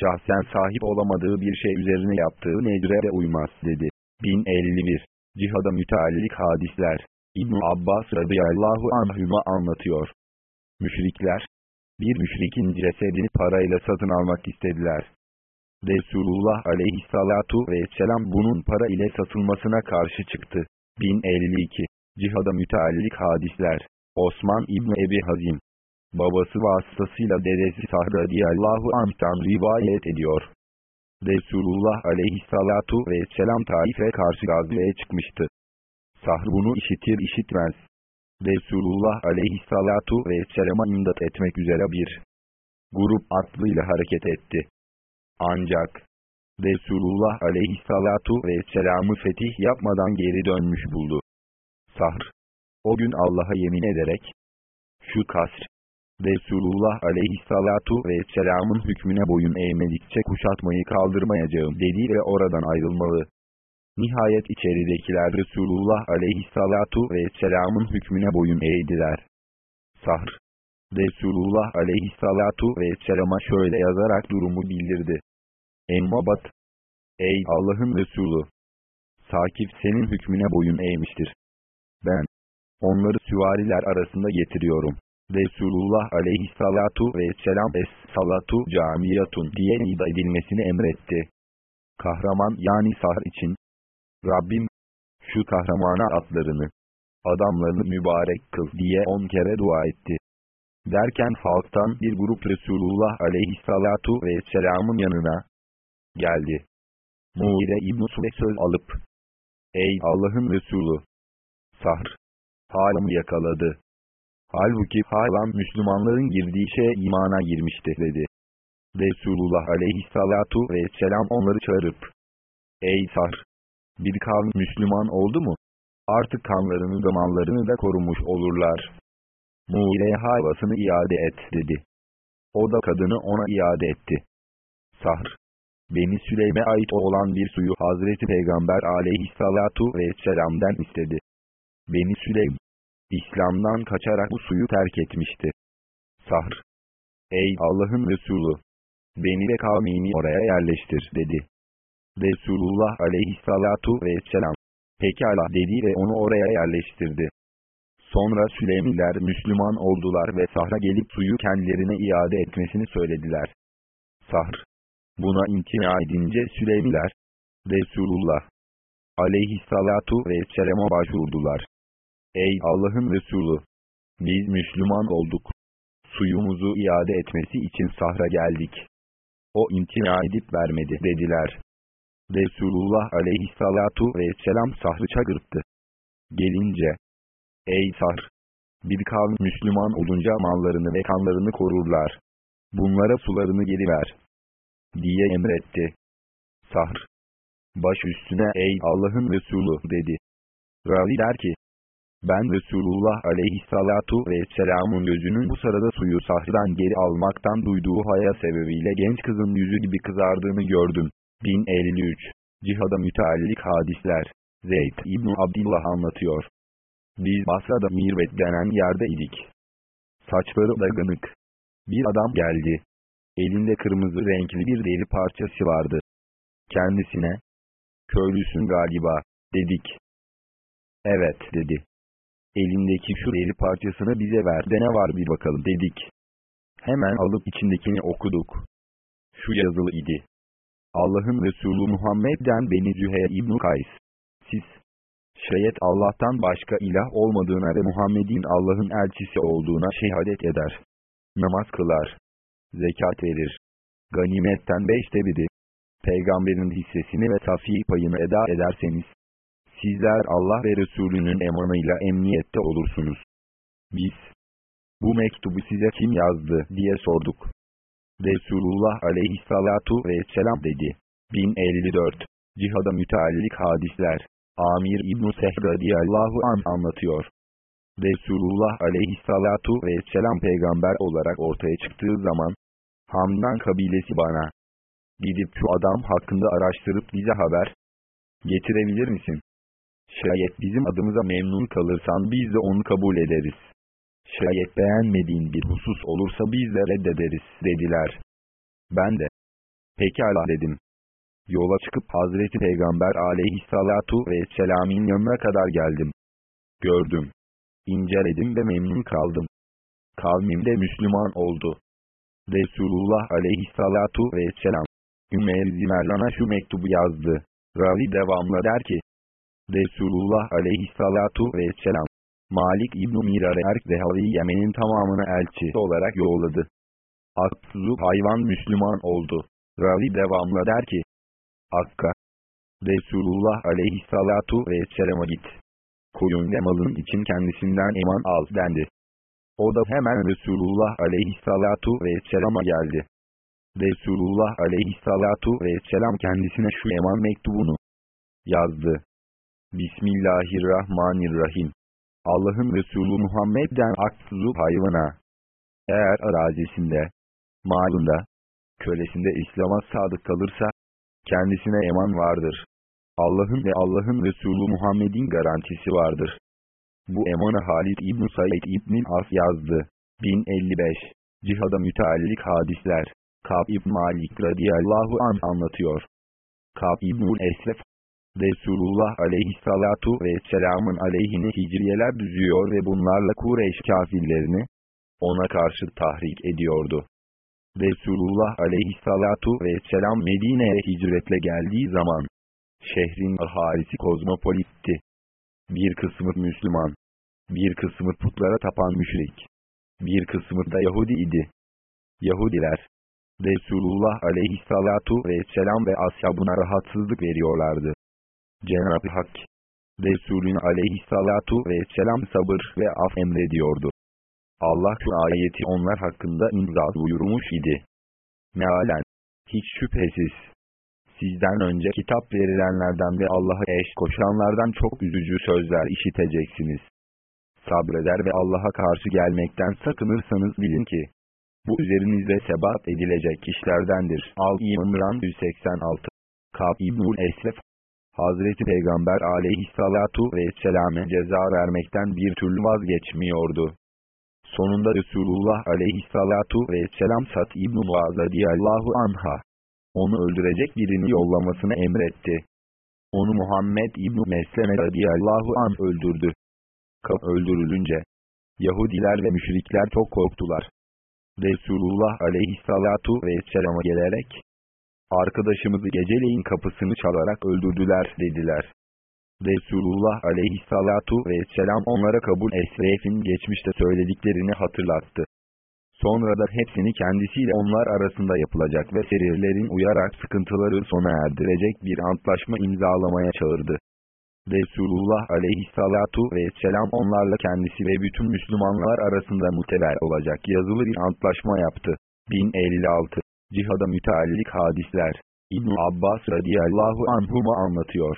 [SPEAKER 1] Şahsen sahip olamadığı bir şey üzerine yaptığı nedre de uymaz dedi. 1051. Cihada müteallik hadisler. İbn Abbas radıyallahu anhüma anlatıyor. Müşrikler, bir müşrikin cesedini parayla satın almak istediler. Resulullah aleyhissalatu vesselam bunun para ile satılmasına karşı çıktı. 1052. Cihada müteallik hadisler. Osman İbni Ebi Hazim. Babası vasıtasıyla dedesi Sahr radiyallahu anh'tan rivayet ediyor. Resulullah aleyhissalatu vesselam Taif'e karşı gazveye çıkmıştı. Sahr bunu işitir işitmez. Resulullah aleyhissalatu vesselama imdat etmek üzere bir grup atlıyla hareket etti. Ancak Resulullah aleyhissalatu vesselamı fetih yapmadan geri dönmüş buldu. Sahr, o gün Allah'a yemin ederek, şu kasr, Resulullah aleyhissalatu vesselamın hükmüne boyun eğmedikçe kuşatmayı kaldırmayacağım dedi ve oradan ayrılmalı. Nihayet içeridekiler Resulullah aleyhissalatu vesselamın hükmüne boyun eğdiler. Sahr. Resulullah aleyhissalatu vesselama şöyle yazarak durumu bildirdi. Emmabat. Ey Allah'ın Resulü! Sakif senin hükmüne boyun eğmiştir. Ben, onları süvariler arasında getiriyorum. Resulullah aleyhissalatu vesselam es-salatu camiyatun diye nida edilmesini emretti. Kahraman yani sahar için, Rabbim, şu kahramana atlarını, adamlarını mübarek kıl diye on kere dua etti. Derken halktan bir grup Resulullah aleyhissalatu vesselamın yanına geldi. Muire İbn-i söz alıp, Ey Allah'ın Resulü! Sahr! Halamı yakaladı. Halbuki halam Müslümanların girdiği şeye imana girmişti dedi. Resulullah aleyhissalatu vesselam onları çağırıp, Ey Sahr! Bir kavim Müslüman oldu mu? Artık kanlarını damanlarını da korumuş olurlar. Muğire'ye havasını iade et dedi. O da kadını ona iade etti. Sahr. Beni Süleym'e ait olan bir suyu Hazreti Peygamber aleyhissalatu vesselam'den istedi. Beni Süleym, İslam'dan kaçarak bu suyu terk etmişti. Sahr. Ey Allah'ın Resulü! Beni ve kavmini oraya yerleştir dedi. Resulullah aleyhissalatu vesselam. Pekala dedi ve onu oraya yerleştirdi. Sonra Süleymiler Müslüman oldular ve Sahra gelip suyu kendilerine iade etmesini söylediler. Sahr. Buna imtina edince Süleymiler, Resulullah aleyhissalatu vesselama başvurdular. Ey Allah'ın Resulü! Biz Müslüman olduk. Suyumuzu iade etmesi için Sahra geldik. O imtina edip vermedi dediler. Resulullah aleyhissalatu vesselam Sahr'ı çağırttı. Gelince, Ey Sahr! Bir kavim Müslüman olunca mallarını ve kanlarını korurlar. Bunlara sularını geri ver. Diye emretti. Sahr! Baş üstüne ey Allah'ın Resulü dedi. Ravi der ki, ben Resulullah aleyhissalatu vesselamın gözünün bu sırada suyu sahrdan geri almaktan duyduğu haya sebebiyle genç kızın yüzü gibi kızardığını gördüm. 1053 Cihada müteallik hadisler Zeyd İbn Abdillah anlatıyor. Biz Basra'da Mirvet denen yerde idik. Saçları dagınık. Bir adam geldi. Elinde kırmızı renkli bir deri parçası vardı. Kendisine, köylüsün galiba, dedik. Evet dedi. Elindeki şu deri parçasını bize ver de ne var bir bakalım dedik. Hemen alıp içindekini okuduk. Şu yazılı idi. Allah'ın Resulü Muhammed'den Beni Züheyr İbn Kays. Siz, şayet Allah'tan başka ilah olmadığına ve Muhammed'in Allah'ın elçisi olduğuna şehadet eder. Namaz kılar. Zekat verir. Ganimetten beşte biri. Peygamberin hissesini ve tafi payını eda ederseniz, sizler Allah ve Resulünün emanıyla emniyette olursunuz. Biz, bu mektubu size kim yazdı diye sorduk. Resulullah aleyhissalatu vesselam dedi. 1054 Cihada müteallik hadisler Amir İbn-i Sehr radiyallahu an anlatıyor. Resulullah aleyhissalatu vesselam peygamber olarak ortaya çıktığı zaman, Hamdan kabilesi bana, gidip şu adam hakkında araştırıp bize haber getirebilir misin? Şayet bizim adımıza memnun kalırsan biz de onu kabul ederiz. Şayet beğenmediğin bir husus olursa biz de reddederiz dediler. Ben de, pekala dedim. Yola çıkıp Hazreti Peygamber aleyhissalatu vesselam'in yanına kadar geldim. Gördüm. İnceledim ve memnun kaldım. Kavmim de Müslüman oldu. Resulullah aleyhissalatu vesselam, Ümeyr Zimerlan'a şu mektubu yazdı. Ravi devamlı der ki, Resulullah aleyhissalatu vesselam, Malik İbn-i Mirare Erk Dehavi Yemen'in tamamını elçi olarak yolladı. Aksuzu hayvan Müslüman oldu. Ravi devamlı der ki, Akka, Resulullah aleyhissalatu vesselama git. Koyun ve malın için kendisinden eman al dendi. O da hemen Resulullah aleyhissalatu vesselama geldi. Resulullah aleyhissalatu vesselam kendisine şu eman mektubunu yazdı. Bismillahirrahmanirrahim. Allah'ın Resulü Muhammed'den aksuzu hayvana. Eğer arazisinde, malında, kölesinde İslam'a sadık kalırsa, kendisine eman vardır. Allah'ın ve Allah'ın Resulü Muhammed'in garantisi vardır. Bu Emona Halid İbn Said İbn As yazdı. 1055 Cihada müteallik hadisler Kab İbn Malik radiyallahu an anlatıyor. Kab İbnül Esref Resulullah aleyhissalatu vesselamın aleyhine hicriyeler düzüyor ve bunlarla Kureyş kafirlerini ona karşı tahrik ediyordu. Resulullah aleyhissalatu vesselam Medine'ye hicretle geldiği zaman şehrin ahalisi kozmopolitti. Bir kısmı Müslüman, bir kısmı putlara tapan müşrik, bir kısmı da Yahudi idi. Yahudiler, Resulullah aleyhissalatu vesselam ve ashabına rahatsızlık veriyorlardı. Cenab-ı Hak, Resulün aleyhissalatu vesselam sabır ve af emrediyordu. Allah şu ayeti onlar hakkında imza buyurmuş idi. Mealen, hiç şüphesiz, sizden önce kitap verilenlerden ve Allah'a eş koşanlardan çok üzücü sözler işiteceksiniz. Sabreder ve Allah'a karşı gelmekten sakınırsanız bilin ki, bu üzerinizde sebat edilecek kişilerdendir. Al-İmran 186 Kab İbnül Esref Hazreti Peygamber aleyhissalatu vesselam'e ceza vermekten bir türlü vazgeçmiyordu. Sonunda Resulullah aleyhissalatu vesselam Sat İbn-i Muaz radiyallahu anha onu öldürecek birini yollamasını emretti. Onu Muhammed İbn-i Mesleme radiyallahu an öldürdü. Kap öldürülünce Yahudiler ve müşrikler çok korktular. Resulullah aleyhissalatu vesselama gelerek, arkadaşımızı geceleyin kapısını çalarak öldürdüler dediler. Resulullah aleyhissalatu vesselam onlara kabul esrefin geçmişte söylediklerini hatırlattı. Sonra da hepsini kendisiyle onlar arasında yapılacak ve serirlerin uyarak sıkıntıları sona erdirecek bir antlaşma imzalamaya çağırdı. Resulullah aleyhissalatu vesselam onlarla kendisi ve bütün Müslümanlar arasında muteber olacak yazılı bir antlaşma yaptı. 1056 Cihada müteallik hadisler İbn Abbas radiyallahu anhuma anlatıyor.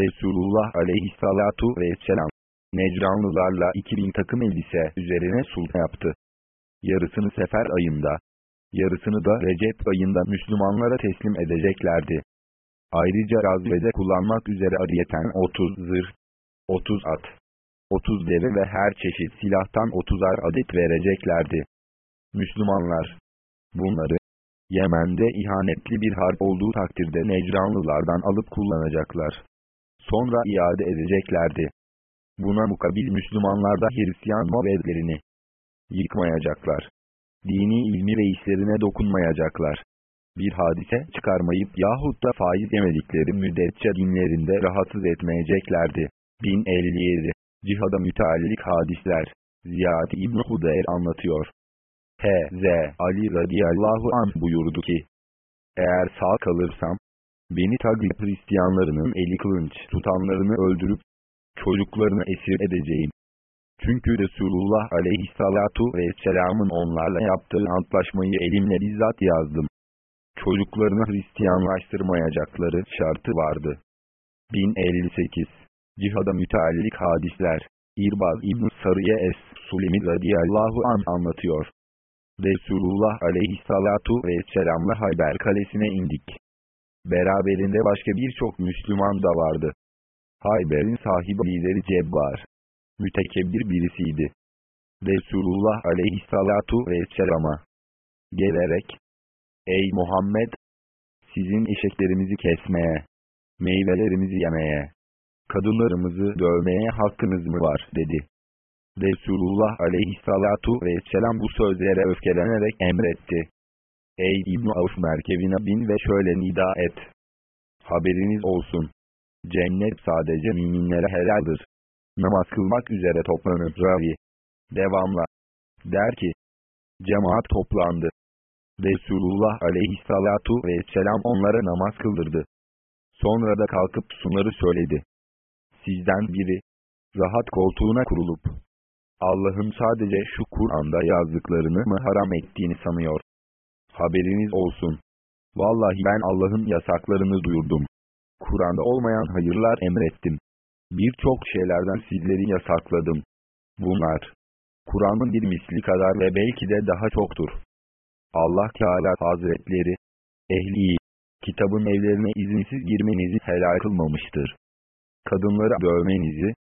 [SPEAKER 1] Resulullah aleyhissalatu vesselam Necranlılarla 2000 takım elbise üzerine sulh yaptı. Yarısını sefer ayında, yarısını da Recep ayında Müslümanlara teslim edeceklerdi. Ayrıca razvede kullanmak üzere ariyeten 30 zırh, 30 at, 30 deve ve her çeşit silahtan 30'ar adet vereceklerdi. Müslümanlar, bunları, Yemen'de ihanetli bir harp olduğu takdirde Necranlılardan alıp kullanacaklar. Sonra iade edeceklerdi. Buna mukabil Müslümanlar da Hristiyan mabedlerini yıkmayacaklar. Dini ilmi reislerine dokunmayacaklar bir hadise çıkarmayıp yahut da faiz yemedikleri müddetçe dinlerinde rahatsız etmeyeceklerdi. 1057 Cihada müteallik hadisler Ziyad İbn Hudeyr anlatıyor. H.Z. Ali radiyallahu anh buyurdu ki, Eğer sağ kalırsam, beni Taglip Hristiyanlarının eli kılınç tutanlarını öldürüp, çocuklarını esir edeceğim. Çünkü Resulullah aleyhissalatu vesselamın onlarla yaptığı antlaşmayı elimle bizzat yazdım çocuklarını Hristiyanlaştırmayacakları şartı vardı. 1058 Cihada müteallik hadisler İrbaz İbn Sarıye Es-Sulemi radiyallahu an anlatıyor. Resulullah aleyhissalatu vesselamla Hayber kalesine indik. Beraberinde başka birçok Müslüman da vardı. Hayber'in sahibi lideri Cebbar. Mütekebbir birisiydi. Resulullah aleyhissalatu vesselama gelerek, Ey Muhammed! Sizin eşeklerimizi kesmeye, meyvelerimizi yemeye, kadınlarımızı dövmeye hakkınız mı var dedi. Resulullah aleyhissalatu vesselam bu sözlere öfkelenerek emretti. Ey İbn Avf merkebine bin ve şöyle nida et. Haberiniz olsun. Cennet sadece müminlere helaldir. Namaz kılmak üzere toplanır ravi. Devamla. Der ki. Cemaat toplandı. Resulullah aleyhissalatu vesselam onlara namaz kıldırdı. Sonra da kalkıp sunları söyledi. Sizden biri, rahat koltuğuna kurulup, Allah'ın sadece şu Kur'an'da yazdıklarını mı haram ettiğini sanıyor. Haberiniz olsun. Vallahi ben Allah'ın yasaklarını duyurdum. Kur'an'da olmayan hayırlar emrettim. Birçok şeylerden sizleri yasakladım. Bunlar, Kur'an'ın bir misli kadar ve belki de daha çoktur. Allah Teala Hazretleri, ehli, kitabın evlerine izinsiz girmenizi helal kılmamıştır. Kadınlara dövmenizi,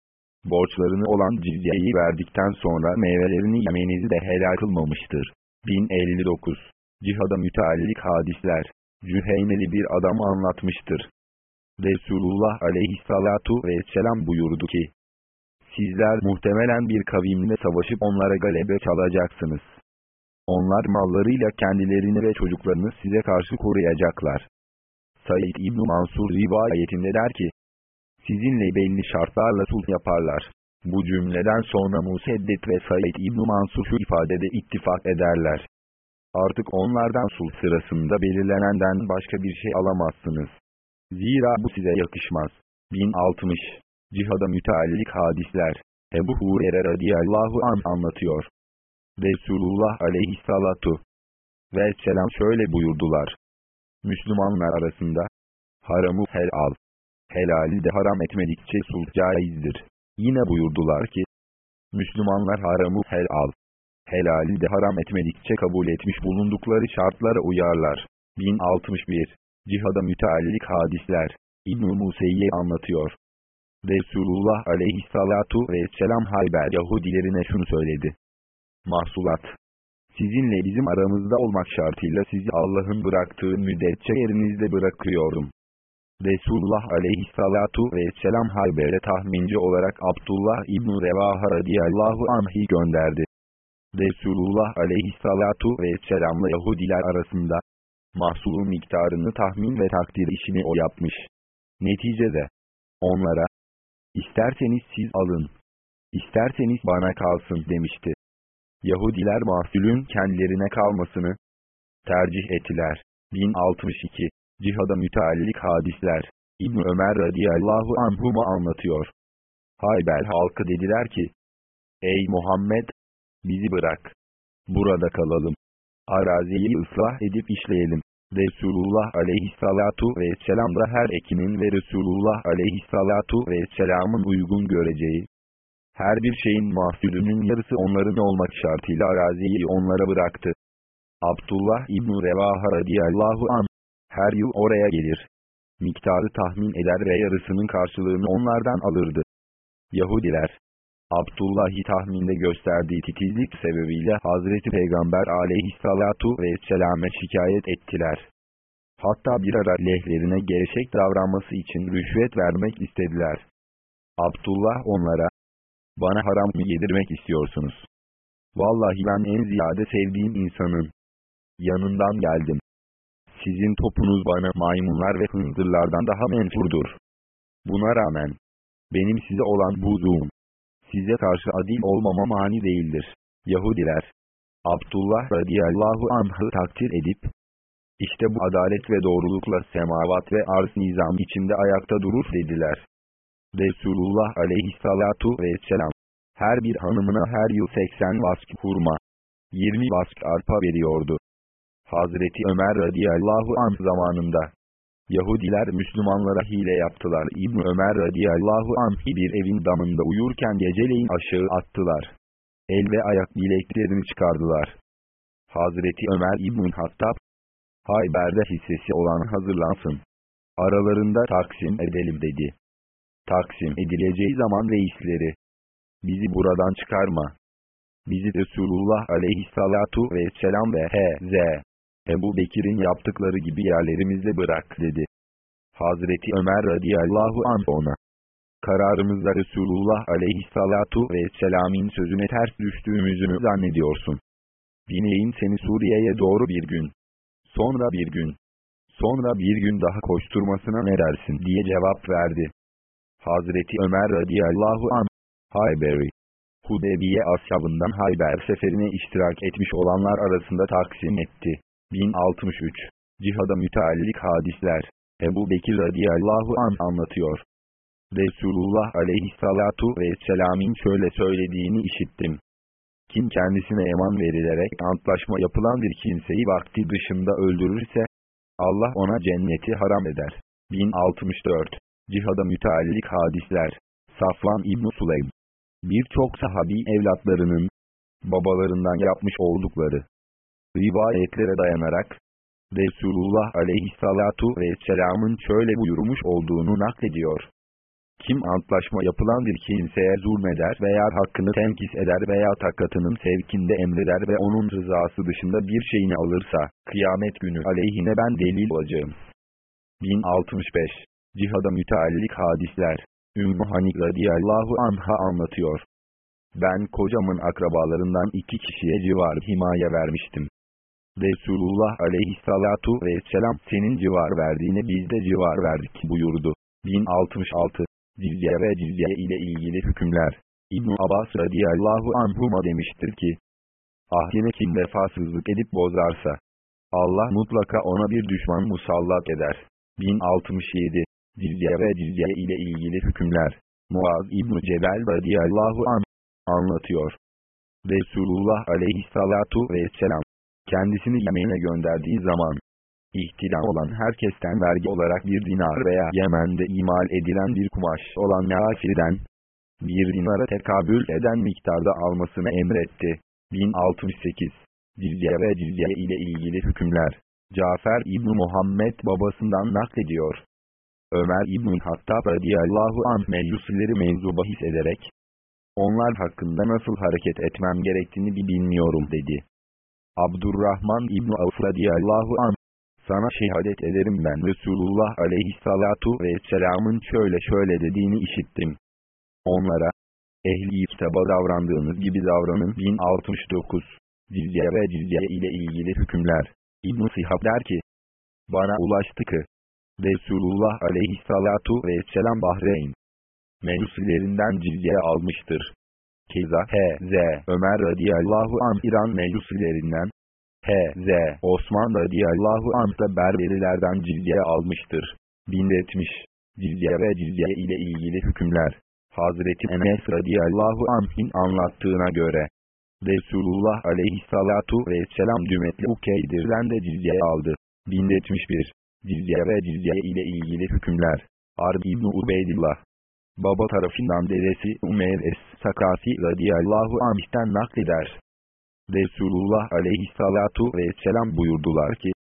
[SPEAKER 1] borçlarını olan cizyeyi verdikten sonra meyvelerini yemenizi de helal kılmamıştır. 1059 Cihada müteallik hadisler Cüheyneli bir adam anlatmıştır. Resulullah aleyhissalatu vesselam buyurdu ki, Sizler muhtemelen bir kavimle savaşıp onlara galebe çalacaksınız. Onlar mallarıyla kendilerini ve çocuklarını size karşı koruyacaklar. Said İbn Mansur rivayetinde der ki, sizinle belli şartlarla sulh yaparlar. Bu cümleden sonra Museddet ve Said İbn Mansur şu ifadede ittifak ederler. Artık onlardan sulh sırasında belirlenenden başka bir şey alamazsınız. Zira bu size yakışmaz. 1060 Cihada müteallik hadisler Ebu Hurer'e radiyallahu an anlatıyor. Resulullah aleyhissalatu ve selam şöyle buyurdular. Müslümanlar arasında haramı helal, helali de haram etmedikçe sulh caizdir. Yine buyurdular ki, Müslümanlar haramı helal, helali de haram etmedikçe kabul etmiş bulundukları şartlara uyarlar. 1061 Cihada müteallik hadisler İbn-i Museyye anlatıyor. Resulullah aleyhissalatu vesselam Hayber Yahudilerine şunu söyledi. Mahsulat. Sizinle bizim aramızda olmak şartıyla sizi Allah'ın bıraktığı müddetçe yerinizde bırakıyorum. Resulullah aleyhissalatu vesselam Hayber'e tahminci olarak Abdullah İbn Revaha radiyallahu anh'i gönderdi. Resulullah aleyhissalatu vesselamla Yahudiler arasında mahsulun miktarını tahmin ve takdir işini o yapmış. Neticede onlara isterseniz siz alın, isterseniz bana kalsın demişti. Yahudiler mahsulün kendilerine kalmasını tercih ettiler. 1062 Cihada müteallik hadisler İbn Ömer radıyallahu anhuma anlatıyor. Hayber halkı dediler ki, Ey Muhammed! Bizi bırak. Burada kalalım. Araziyi ıslah edip işleyelim. Resulullah aleyhissalatu vesselam da her ekinin ve Resulullah aleyhissalatu vesselamın uygun göreceği, her bir şeyin mahsulünün yarısı onların olmak şartıyla araziyi onlara bıraktı. Abdullah İbn Revaha radiyallahu an her yıl oraya gelir. Miktarı tahmin eder ve yarısının karşılığını onlardan alırdı. Yahudiler, Abdullah'ı tahminde gösterdiği titizlik sebebiyle Hazreti Peygamber aleyhissalatu vesselame şikayet ettiler. Hatta bir ara lehlerine gevşek davranması için rüşvet vermek istediler. Abdullah onlara, bana haram mı yedirmek istiyorsunuz? Vallahi ben en ziyade sevdiğim insanın yanından geldim. Sizin topunuz bana maymunlar ve hınzırlardan daha menfurdur. Buna rağmen, benim size olan buzuğum, size karşı adil olmama mani değildir. Yahudiler, Abdullah radiyallahu anh'ı takdir edip, işte bu adalet ve doğrulukla semavat ve arz nizam içinde ayakta durur dediler. Resulullah aleyhissalatu vesselam, her bir hanımına her yıl 80 vask hurma, 20 vask arpa veriyordu. Hazreti Ömer radiyallahu anh zamanında, Yahudiler Müslümanlara hile yaptılar. İbn Ömer radıyallahu anh bir evin damında uyurken geceleyin aşağı attılar. El ve ayak bileklerini çıkardılar. Hazreti Ömer İbn Hattab, Hayber'de hissesi olan hazırlansın. Aralarında taksim edelim dedi. Taksim edileceği zaman reisleri, bizi buradan çıkarma. Bizi Resulullah aleyhissalatu vesselam ve H.Z. Ebu Bekir'in yaptıkları gibi yerlerimizde bırak dedi. Hazreti Ömer radıyallahu anh ona. Kararımızda Resulullah aleyhissalatu vesselam'in sözüne ters düştüğümüzü zannediyorsun. Dinleyin seni Suriye'ye doğru bir gün. Sonra bir gün. Sonra bir gün daha koşturmasına ne dersin diye cevap verdi. Hazreti Ömer radıyallahu anh, Hayberi, Hudebiye ashabından Hayber seferine iştirak etmiş olanlar arasında taksim etti. 1063 Cihada müteallik hadisler Ebu Bekir radiyallahu an anlatıyor. Resulullah aleyhissalatu vesselam'in şöyle söylediğini işittim. Kim kendisine eman verilerek antlaşma yapılan bir kimseyi vakti dışında öldürürse, Allah ona cenneti haram eder. 1064 Cihada müteallik hadisler Safvan İbn Suleym Birçok sahabi evlatlarının babalarından yapmış oldukları rivayetlere dayanarak, Resulullah aleyhissalatu vesselamın şöyle buyurmuş olduğunu naklediyor. Kim antlaşma yapılan bir kimseye zulmeder veya hakkını tenkis eder veya takatının sevkinde emreder ve onun rızası dışında bir şeyini alırsa, kıyamet günü aleyhine ben delil olacağım. 1065 Cihada müteallik hadisler Ümmü Hanik radiyallahu anha anlatıyor. Ben kocamın akrabalarından iki kişiye civar himaye vermiştim. Resulullah aleyhissalatu vesselam senin civar verdiğine biz de civar verdik buyurdu. 1066 Cizye ve cizye ile ilgili hükümler İbn Abbas radiyallahu anhuma demiştir ki, Ahdine kim vefasızlık edip bozarsa, Allah mutlaka ona bir düşman musallat eder. 1067 Cizye ve cizye ile ilgili hükümler Muaz İbn Cebel radiyallahu anh anlatıyor. Resulullah aleyhissalatu vesselam kendisini Yemen'e gönderdiği zaman ihtilam olan herkesten vergi olarak bir dinar veya Yemen'de imal edilen bir kumaş olan nafirden bir dinara tekabül eden miktarda almasını emretti. 1068 Cizye ve cizye ile ilgili hükümler Cafer İbni Muhammed babasından naklediyor. Ömer İbn Hattab radiyallahu anh meclisleri mevzu bahis ederek, onlar hakkında nasıl hareket etmem gerektiğini bir bilmiyorum dedi. Abdurrahman İbn Avf radiyallahu anh, sana şehadet ederim ben Resulullah aleyhissalatu vesselamın şöyle şöyle dediğini işittim. Onlara, ehli kitaba davrandığınız gibi davranın 1069, cizye ve cizye ile ilgili hükümler. İbn-i Sihab der ki, bana ulaştı ki, Resulullah aleyhissalatu vesselam Bahreyn, mecusilerinden cizye almıştır. Keza H.Z. Ömer radiyallahu anh İran mecusilerinden, H.Z. Osman radiyallahu anh da Berberilerden cizye almıştır. 1070 Cizye ve cizye ile ilgili hükümler Hazreti Enes radiyallahu anh'in anlattığına göre Resulullah aleyhissalatu vesselam Dümetli Ukeydir'den de cizye aldı. 1071 Cizye ve cizye ile ilgili hükümler Arb İbni Ubeydillah Baba tarafından dedesi Umeyr Es-Sakafi radiyallahu anh'ten nakleder. Resulullah aleyhissalatu vesselam buyurdular ki,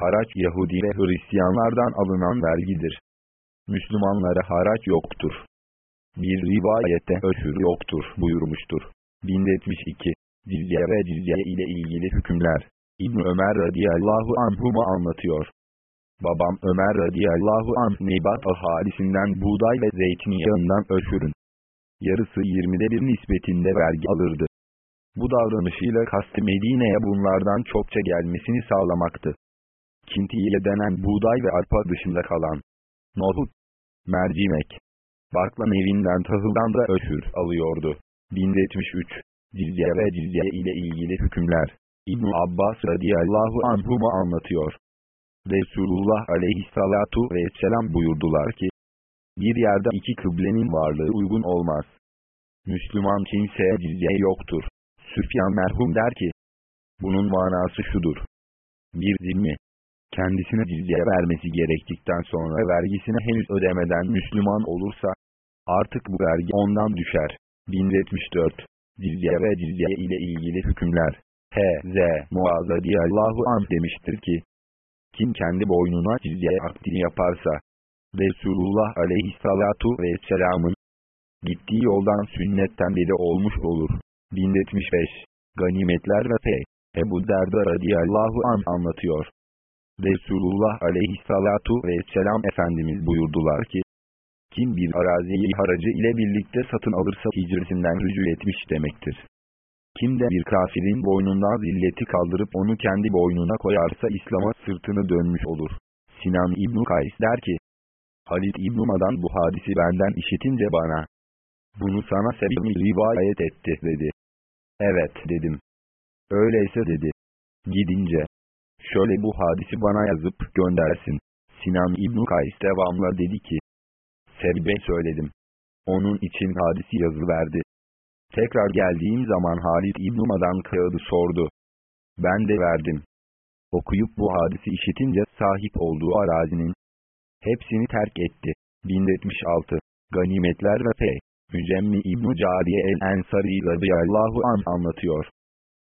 [SPEAKER 1] Haraç Yahudi ve Hristiyanlardan alınan vergidir. Müslümanlara haraç yoktur. Bir rivayette öşür yoktur buyurmuştur. 1072 Cizye ve cizye ile ilgili hükümler İbn Ömer radiyallahu anhuma anlatıyor. Babam Ömer radiyallahu anh Nebat ahalisinden buğday ve zeytinyağından öşürün. Yarısı 20'de bir nispetinde vergi alırdı. Bu davranışıyla kastı Medine'ye bunlardan çokça gelmesini sağlamaktı. Kinti ile denen buğday ve arpa dışında kalan nohut, mercimek, bakla evinden tahıldan da öşür alıyordu. 1073 Cizye ve cizye ile ilgili hükümler İbn Abbas radiyallahu anhuma anlatıyor. Resulullah aleyhissalatu vesselam buyurdular ki, bir yerde iki kıblenin varlığı uygun olmaz. Müslüman kimseye cizye yoktur. Süfyan merhum der ki, bunun manası şudur. Bir zimmi, kendisine cizye vermesi gerektikten sonra vergisini henüz ödemeden Müslüman olursa, artık bu vergi ondan düşer. 1074 Cizye ve cizye ile ilgili hükümler H.Z. Muaz radiyallahu anh demiştir ki, kim kendi boynuna cizye akdini yaparsa, Resulullah aleyhissalatu vesselamın gittiği yoldan sünnetten biri olmuş olur. 1075 Ganimetler ve Pey Ebu Derda radiyallahu an anlatıyor. Resulullah aleyhissalatu vesselam Efendimiz buyurdular ki, kim bir araziyi haracı ile birlikte satın alırsa hicretinden rücu etmiş demektir. Kim de bir kafirin boynundan zilleti kaldırıp onu kendi boynuna koyarsa İslam'a sırtını dönmüş olur. Sinan İbn Kays der ki, Halid İbn Uma'dan bu hadisi benden işitince bana, bunu sana Selim rivayet etti dedi. Evet dedim. Öyleyse dedi. Gidince, şöyle bu hadisi bana yazıp göndersin. Sinan İbn Kays devamla dedi ki, Sebbe söyledim. Onun için hadisi yazı verdi. Tekrar geldiğim zaman Halid İbn-i kağıdı sordu. Ben de verdim. Okuyup bu hadisi işitince sahip olduğu arazinin hepsini terk etti. 1076 Ganimetler ve P. Mücemmi İbn-i Cariye el-Ensari radıyallahu an anlatıyor.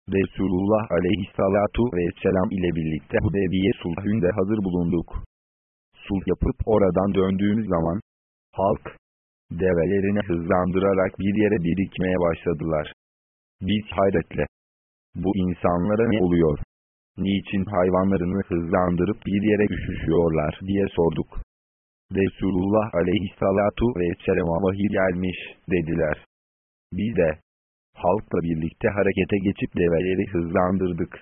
[SPEAKER 1] Resulullah aleyhissalatu vesselam ile birlikte Hudeybiye sulhünde hazır bulunduk. Sulh yapıp oradan döndüğümüz zaman, halk, develerini hızlandırarak bir yere birikmeye başladılar. Biz hayretle, bu insanlara ne oluyor? Niçin hayvanlarını hızlandırıp bir yere üşüşüyorlar diye sorduk. Resulullah aleyhissalatu vesselama vahiy gelmiş, dediler. Biz de, halkla birlikte harekete geçip develeri hızlandırdık.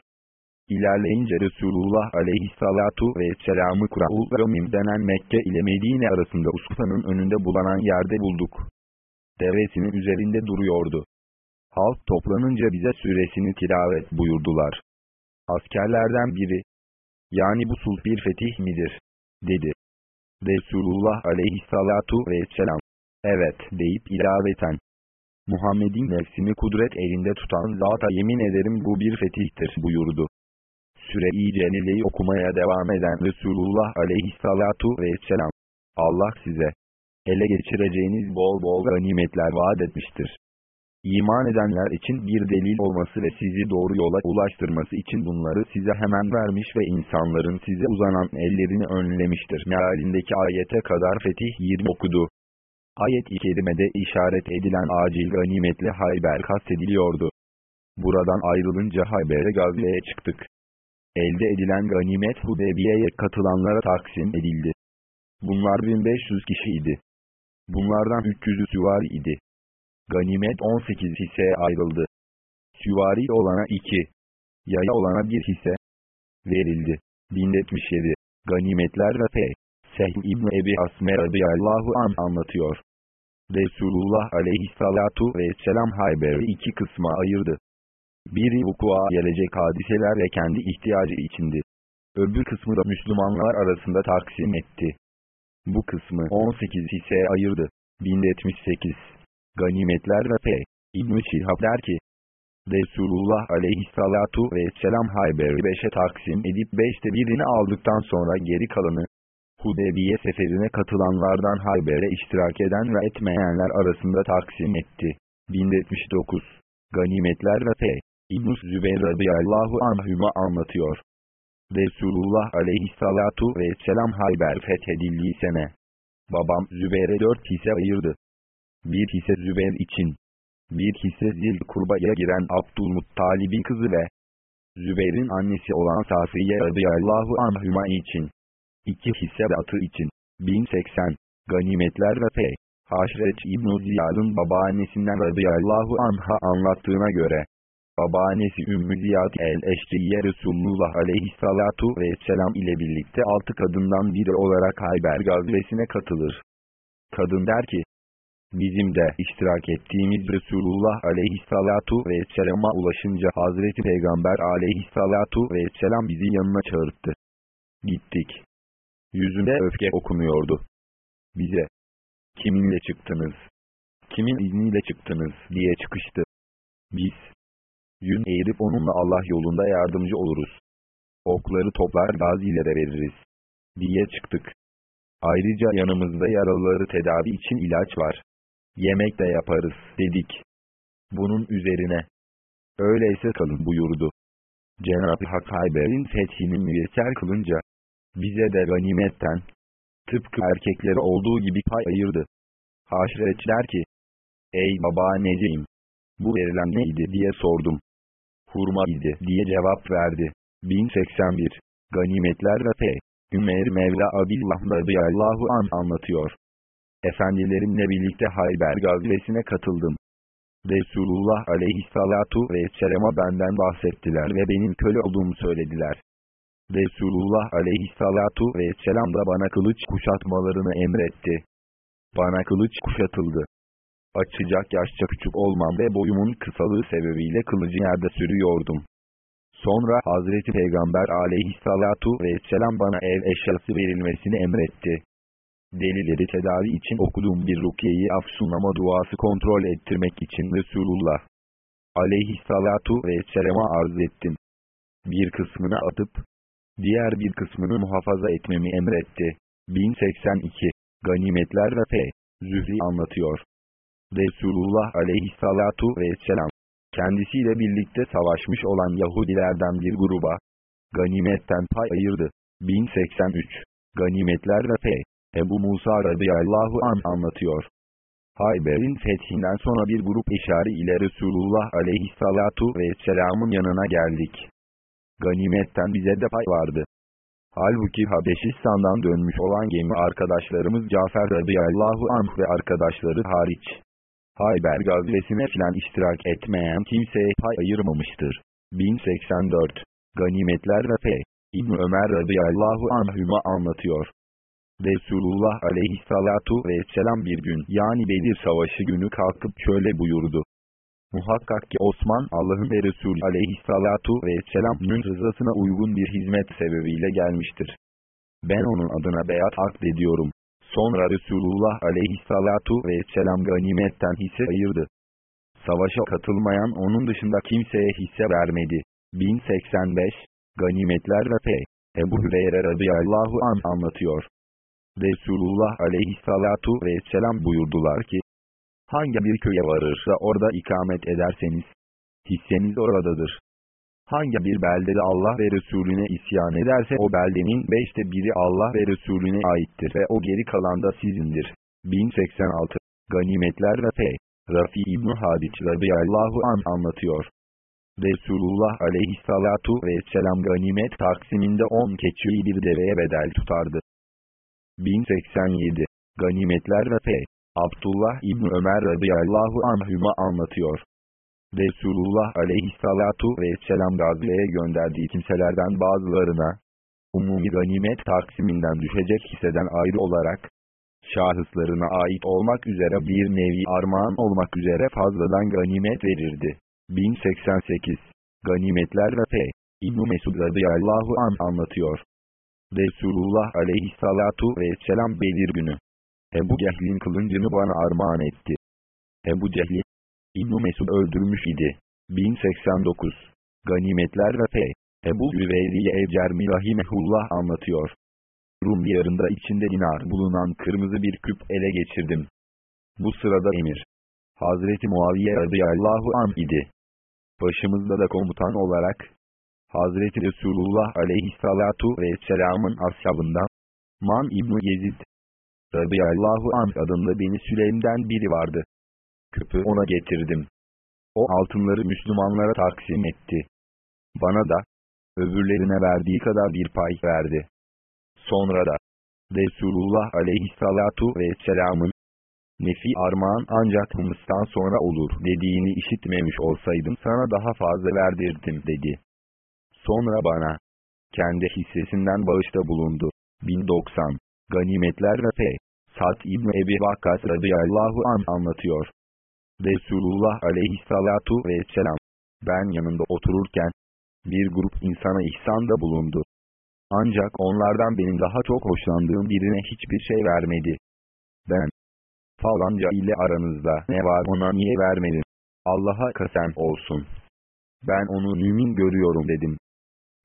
[SPEAKER 1] İlerleyince Resulullah aleyhissalatu vesselamı Kura'ul Ramim denen Mekke ile Medine arasında Usfa'nın önünde bulanan yerde bulduk. Devesinin üzerinde duruyordu. Halk toplanınca bize süresini tilavet buyurdular. Askerlerden biri, yani bu sulh bir fetih midir? dedi. Resulullah aleyhissalatu vesselam, evet deyip ilaveten, Muhammed'in nefsini kudret elinde tutan zata yemin ederim bu bir fetihtir buyurdu. Süre-i Celile'yi okumaya devam eden Resulullah aleyhissalatu vesselam, Allah size, ele geçireceğiniz bol bol ganimetler vaat etmiştir. İman edenler için bir delil olması ve sizi doğru yola ulaştırması için bunları size hemen vermiş ve insanların size uzanan ellerini önlemiştir. Mealindeki ayete kadar Fetih 20 okudu. Ayet-i kerimede işaret edilen acil ganimetli Hayber kastediliyordu. Buradan ayrılınca Hayber'e gazveye çıktık. Elde edilen ganimet Hudeybiye'ye katılanlara taksim edildi. Bunlar 1500 kişiydi. Bunlardan 300'ü süvari idi. Ganimet 18 hisseye ayrıldı. Süvari olana 2, yaya olana 1 hisse verildi. 1077 Ganimetler ve P. Sehl İbni Ebi Asme radıyallahu an anlatıyor. Resulullah aleyhissalatu vesselam Hayber'i iki kısma ayırdı. Biri vukua gelecek hadiseler ve kendi ihtiyacı içindi. Öbür kısmı da Müslümanlar arasında taksim etti. Bu kısmı 18 hisseye ayırdı. 1078 Ganimetler ve P. İbn-i Şihab der ki, Resulullah aleyhissalatu vesselam Hayber'i beşe taksim edip beşte birini aldıktan sonra geri kalanı, Hudeybiye seferine katılanlardan Hayber'e iştirak eden ve etmeyenler arasında taksim etti. 1079 Ganimetler ve P. İbn-i Zübeyir radıyallahu anhüma anlatıyor. Resulullah aleyhissalatu vesselam Hayber fethedildiği sene. Babam Zübeyir'e dört hisse ayırdı. Bir hisse Zübeyir için. Bir hisse Zil Kurba'ya giren Abdülmuttalib'in kızı ve Zübeyir'in annesi olan Safiye radıyallahu anhüma için. İki hisse atı için. 1080. Ganimetler ve P. Haşreç İbn-i Ziyad'ın babaannesinden radıyallahu anha anlattığına göre, babaannesi Ümmü Ziyad el-Eşciye Resulullah aleyhissalatu vesselam ile birlikte altı kadından biri olarak Hayber gazvesine katılır. Kadın der ki, bizim de iştirak ettiğimiz Resulullah aleyhissalatu vesselama ulaşınca Hazreti Peygamber aleyhissalatu vesselam bizi yanına çağırttı. Gittik. Yüzünde öfke okunuyordu. Bize, kiminle çıktınız, kimin izniyle çıktınız diye çıkıştı. Biz, yün eğirip onunla Allah yolunda yardımcı oluruz. Okları toplar gazilere veririz. Diye çıktık. Ayrıca yanımızda yaralıları tedavi için ilaç var. Yemek de yaparız dedik. Bunun üzerine, öyleyse kalın buyurdu. Cenab-ı Hak Hayber'in fethini müyesser kılınca, bize de ganimetten, tıpkı erkekleri olduğu gibi pay ayırdı. Haşreç der ki, Ey babaanneciğim, bu verilen neydi diye sordum. Hurma idi diye cevap verdi. 1081 Ganimetler ve P. Ümeyr Mevla Abillah radıyallahu an anlatıyor. Efendilerimle birlikte Hayber gazvesine katıldım. Resulullah aleyhissalatu vesselama benden bahsettiler ve benim köle olduğumu söylediler. Resulullah aleyhissalatu vesselam da bana kılıç kuşatmalarını emretti. Bana kılıç kuşatıldı. Açacak yaşça küçük olmam ve boyumun kısalığı sebebiyle kılıcı yerde sürüyordum. Sonra Hazreti Peygamber aleyhissalatu vesselam bana ev eşyası verilmesini emretti. Delileri tedavi için okuduğum bir rukiyeyi afsunlama duası kontrol ettirmek için Resulullah aleyhissalatu vesselama arz ettim. Bir kısmını atıp, diğer bir kısmını muhafaza etmemi emretti. 1082 Ganimetler ve P. Zühri anlatıyor. Resulullah aleyhissalatu vesselam, kendisiyle birlikte savaşmış olan Yahudilerden bir gruba, ganimetten pay ayırdı. 1083 Ganimetler ve P. Ebu Musa radıyallahu an anlatıyor. Hayber'in fethinden sonra bir grup işari ile Resulullah aleyhissalatu vesselamın yanına geldik. Ganimetten bize de pay vardı. Halbuki Habeşistan'dan dönmüş olan gemi arkadaşlarımız Cafer radıyallahu anh ve arkadaşları hariç. Hayber gazvesine filan iştirak etmeyen kimseye pay ayırmamıştır. 1084 Ganimetler ve P. İbn Ömer radıyallahu anhüma anlatıyor. Resulullah aleyhissalatu vesselam bir gün yani Bedir savaşı günü kalkıp şöyle buyurdu. Muhakkak ki Osman Allah'ın ve Resulü aleyhissalatu vesselam'ın rızasına uygun bir hizmet sebebiyle gelmiştir. Ben onun adına beyat akd ediyorum. Sonra Resulullah aleyhissalatu vesselam ganimetten hisse ayırdı. Savaşa katılmayan onun dışında kimseye hisse vermedi. 1085 Ganimetler ve P. Ebu Hüreyre radıyallahu an anlatıyor. Resulullah aleyhissalatu vesselam buyurdular ki, hangi bir köye varırsa orada ikamet ederseniz, hisseniz oradadır. Hangi bir beldede Allah ve Resulüne isyan ederse o beldenin beşte biri Allah ve Resulüne aittir ve o geri kalan da sizindir. 1086 Ganimetler ve P. Rafi İbn Hadiç radıyallahu an anlatıyor. Resulullah aleyhissalatu vesselam ganimet taksiminde 10 keçiyi bir deveye bedel tutardı. 1087 Ganimetler ve P. Abdullah İbn Ömer radıyallahu anhüma anlatıyor. Resulullah aleyhissalatu vesselam gazveye gönderdiği kimselerden bazılarına, umumi ganimet taksiminden düşecek hisseden ayrı olarak, şahıslarına ait olmak üzere bir nevi armağan olmak üzere fazladan ganimet verirdi. 1088 Ganimetler ve P. İbn-i Mesud radıyallahu an anlatıyor. Resulullah aleyhissalatu vesselam Bedir günü. Ebu Cehil'in kılıncını bana armağan etti. Ebu Cehil, İbn-i Mesud öldürmüş idi. 1089 Ganimetler ve P. Ebu Hüveyriye Evcermi Rahimehullah anlatıyor. Rum diyarında içinde dinar bulunan kırmızı bir küp ele geçirdim. Bu sırada emir. Hazreti Muaviye radıyallahu an idi. Başımızda da komutan olarak, Hazreti Resulullah aleyhissalatu vesselamın ashabından, Man İbni Yezid, radıyallahu anh adında beni Süleym'den biri vardı. Küpü ona getirdim. O altınları Müslümanlara taksim etti. Bana da, öbürlerine verdiği kadar bir pay verdi. Sonra da, Resulullah aleyhissalatu vesselamın, nefi armağan ancak hımıstan sonra olur dediğini işitmemiş olsaydım sana daha fazla verdirdim dedi. Sonra bana, kendi hissesinden bağışta bulundu. 1090 Ganimetler ve P. Sad İbni Ebi Vakkas radıyallahu an anlatıyor. Resulullah aleyhissalatu vesselam, ben yanında otururken, bir grup insana ihsanda bulundu. Ancak onlardan benim daha çok hoşlandığım birine hiçbir şey vermedi. Ben, falanca ile aranızda ne var ona niye vermedin? Allah'a kasem olsun. Ben onu mümin görüyorum dedim.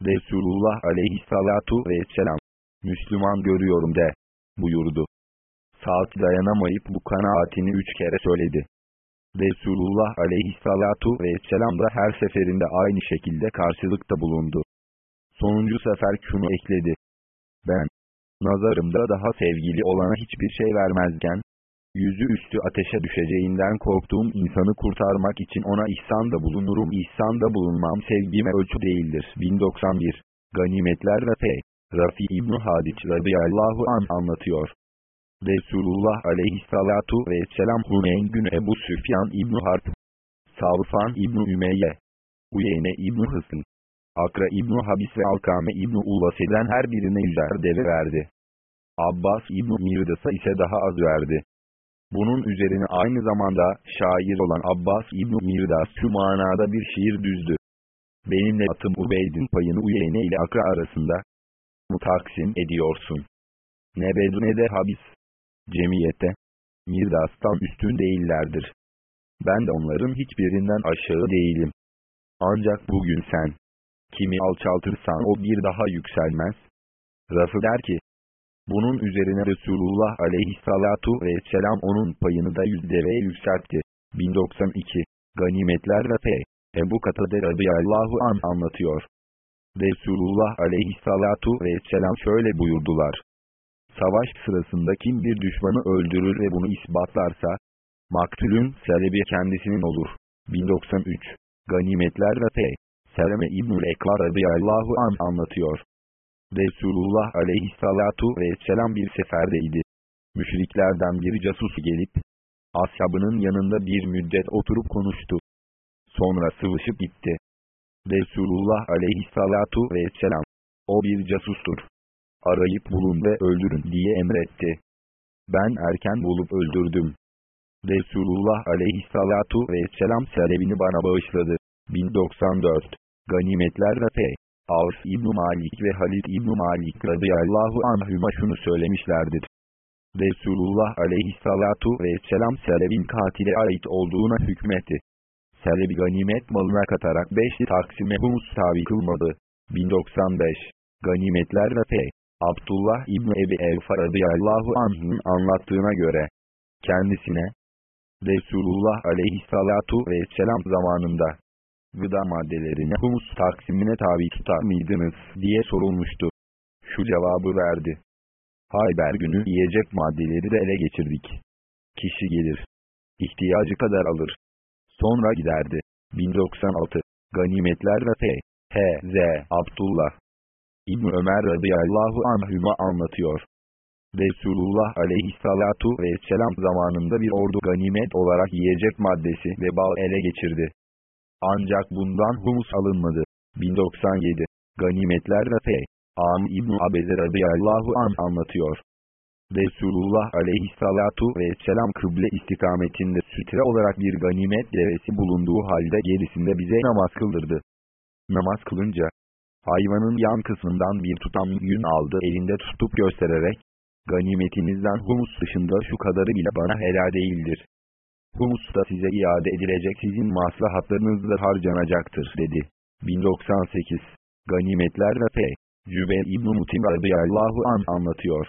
[SPEAKER 1] Resulullah aleyhissalatu vesselam, Müslüman görüyorum de, buyurdu. Saat dayanamayıp bu kanaatini üç kere söyledi. Resulullah aleyhissalatu vesselam da her seferinde aynı şekilde karşılıkta bulundu. Sonuncu sefer şunu ekledi. Ben, nazarımda daha sevgili olana hiçbir şey vermezken, yüzü üstü ateşe düşeceğinden korktuğum insanı kurtarmak için ona ihsanda bulunurum. İhsanda bulunmam sevgime ölçü değildir. 1091 Ganimetler ve P. Rafi İbn Hadiç radıyallahu an anlatıyor. Resulullah aleyhissalatu vesselam Huneyn günü Ebu Süfyan İbn Harp, Savfan İbn Ümeyye, Uyeyne İbn Hısın, Akra İbn Habis ve Alkame İbn Ulvasi'den her birine yüzer deve verdi. Abbas İbn Mirdas'a ise daha az verdi. Bunun üzerine aynı zamanda şair olan Abbas İbn Mirdas şu manada bir şiir düzdü. Benimle atım Ubeyd'in payını Uyeyne ile Akra arasında mutaksim ediyorsun. Ne Bedu ne de Habis. Cemiyette, Mirdas'tan üstün değillerdir. Ben de onların hiçbirinden aşağı değilim. Ancak bugün sen, kimi alçaltırsan o bir daha yükselmez. Rafı der ki, bunun üzerine Resulullah aleyhissalatu vesselam onun payını da yüz deveye yükseltti. 1092 Ganimetler ve P. Ebu Katade radıyallahu an anlatıyor. Resulullah aleyhissalatu vesselam şöyle buyurdular. Savaş sırasında kim bir düşmanı öldürür ve bunu ispatlarsa, maktulün selebi kendisinin olur. 1093 Ganimetler ve P. Seleme İbnül Ekvar radıyallahu an anlatıyor. Resulullah aleyhissalatu vesselam bir seferdeydi. Müşriklerden bir casus gelip, ashabının yanında bir müddet oturup konuştu. Sonra sıvışıp gitti. Resulullah aleyhissalatu vesselam, o bir casustur. Arayıp bulun ve öldürün diye emretti. Ben erken bulup öldürdüm. Resulullah aleyhissalatu vesselam selebini bana bağışladı. 1094 Ganimetler ve P. Avf İbn Malik ve Halid İbn Malik radıyallahu anhüma şunu söylemişlerdir. Resulullah aleyhissalatu vesselam Seleb'in katile ait olduğuna hükmetti. Seleb'i ganimet malına katarak beşli taksime humus tabi kılmadı. 1095 Ganimetler ve P. Abdullah İbni Ebi Evfa radıyallahu anh'ın anlattığına göre, kendisine, Resulullah aleyhissalatu vesselam zamanında, gıda maddelerine humus taksimine tabi tutar mıydınız diye sorulmuştu. Şu cevabı verdi. Hayber günü yiyecek maddeleri de ele geçirdik. Kişi gelir. İhtiyacı kadar alır. Sonra giderdi. 1096 Ganimetler ve P. H.Z. Abdullah İbn Ömer radıyallahu anhüma anlatıyor. Resulullah aleyhissalatu vesselam zamanında bir ordu ganimet olarak yiyecek maddesi ve bal ele geçirdi. Ancak bundan humus alınmadı. 1097 Ganimetler ve P. Am İbn Abeze radıyallahu an anlatıyor. Resulullah aleyhissalatu vesselam kıble istikametinde sütre olarak bir ganimet devesi bulunduğu halde gerisinde bize namaz kıldırdı. Namaz kılınca, hayvanın yan kısmından bir tutam yün aldı elinde tutup göstererek, ganimetinizden humus dışında şu kadarı bile bana helal değildir. Humus da size iade edilecek sizin maslahatlarınızda harcanacaktır dedi. 1098 Ganimetler ve P. Cübeyl İbn-i Mutim radıyallahu an anlatıyor.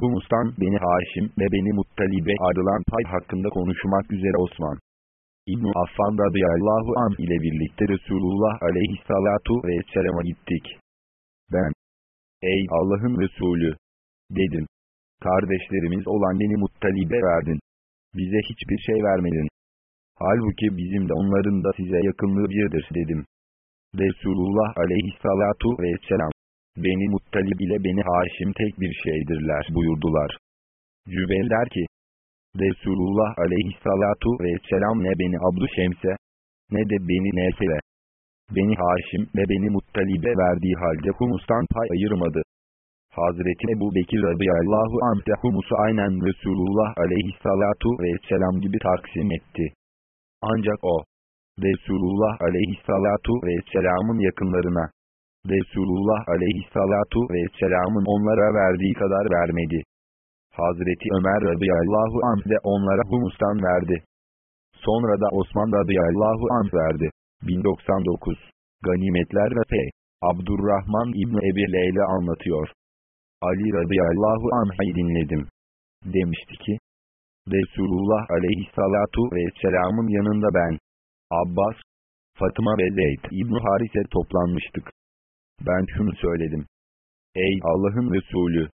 [SPEAKER 1] Humus'tan beni Haşim ve beni Muttalibe ayrılan pay hakkında konuşmak üzere Osman. İbn Affan radıyallahu an ile birlikte Resulullah aleyhissalatu vesselam'a gittik. Ben, ey Allah'ın Resulü, dedim. Kardeşlerimiz olan beni Muttalibe verdin. Bize hiçbir şey vermedin. Halbuki bizim de onların da size yakınlığı birdir dedim. Resulullah aleyhissalatu vesselam, Beni Muttalib ile Beni Haşim tek bir şeydirler buyurdular. Cübeyl der ki, Resulullah aleyhissalatu vesselam ne Beni Abdü Şems'e, ne de Beni Nesel'e, Beni Haşim ve Beni Muttalib'e verdiği halde humustan pay ayırmadı. Hazreti Ebu Bekir radıyallahu anh de humusu aynen Resulullah aleyhissalatu vesselam gibi taksim etti. Ancak o, Resulullah aleyhissalatu vesselamın yakınlarına, Resulullah aleyhissalatu vesselamın onlara verdiği kadar vermedi. Hazreti Ömer radıyallahu anh de onlara humustan verdi. Sonra da Osman radıyallahu anh verdi. 1099 Ganimetler ve P. Abdurrahman İbni Ebi Leyla anlatıyor. Ali radıyallahu anh'ı dinledim. Demişti ki, Resulullah aleyhissalatu vesselamın yanında ben, Abbas, Fatıma ve Zeyd İbn Harise toplanmıştık. Ben şunu söyledim. Ey Allah'ın Resulü!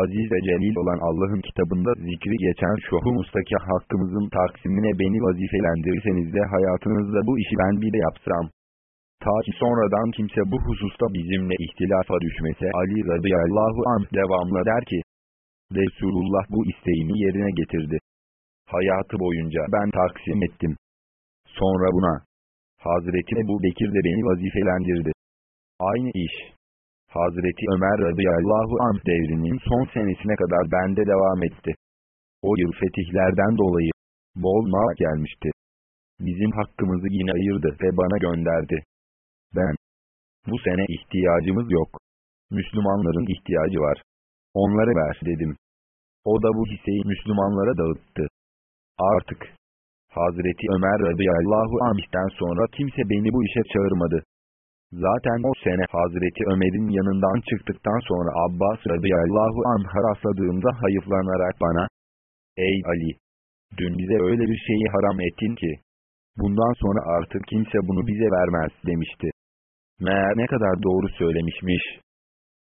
[SPEAKER 1] Aziz ve celil olan Allah'ın kitabında zikri geçen şu humustaki hakkımızın taksimine beni vazifelendirirseniz de hayatınızda bu işi ben bir de yapsam. Ta ki sonradan kimse bu hususta bizimle ihtilafa düşmese Ali radıyallahu anh devamla der ki, Resulullah bu isteğini yerine getirdi. Hayatı boyunca ben taksim ettim. Sonra buna, Hazreti Ebu Bekir de beni vazifelendirdi. Aynı iş. Hazreti Ömer radıyallahu anh devrinin son senesine kadar bende devam etti. O yıl fetihlerden dolayı bol mal gelmişti. Bizim hakkımızı yine ayırdı ve bana gönderdi. Ben, bu sene ihtiyacımız yok. Müslümanların ihtiyacı var. Onları ver dedim. O da bu hisseyi Müslümanlara dağıttı. Artık, Hazreti Ömer radıyallahu anh'ten sonra kimse beni bu işe çağırmadı. Zaten o sene Hazreti Ömer'in yanından çıktıktan sonra Abbas radıyallahu anh'a rastladığımda hayıflanarak bana, Ey Ali! Dün bize öyle bir şeyi haram ettin ki, Bundan sonra artık kimse bunu bize vermez demişti. Meğer ne kadar doğru söylemişmiş.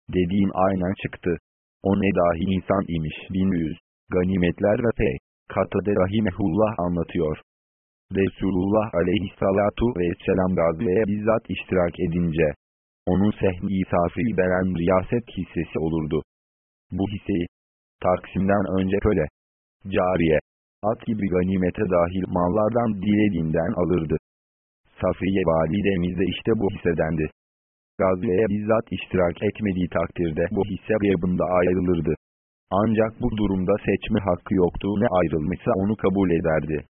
[SPEAKER 1] Dediğin aynen çıktı. O ne dahi insan imiş. 1100. Ganimetler ve P. Katade Rahimehullah anlatıyor. Resulullah aleyhissalatu vesselam gazveye bizzat iştirak edince, onun sehni safi veren riyaset hissesi olurdu. Bu hisseyi, Taksim'den önce köle, cariye, at gibi ganimete dahil mallardan dilediğinden alırdı. Safiye validemiz de işte bu hissedendi. Gazveye bizzat iştirak etmediği takdirde bu hisse gıybında ayrılırdı. Ancak bu durumda seçme hakkı yoktu ne ayrılmışsa onu kabul ederdi.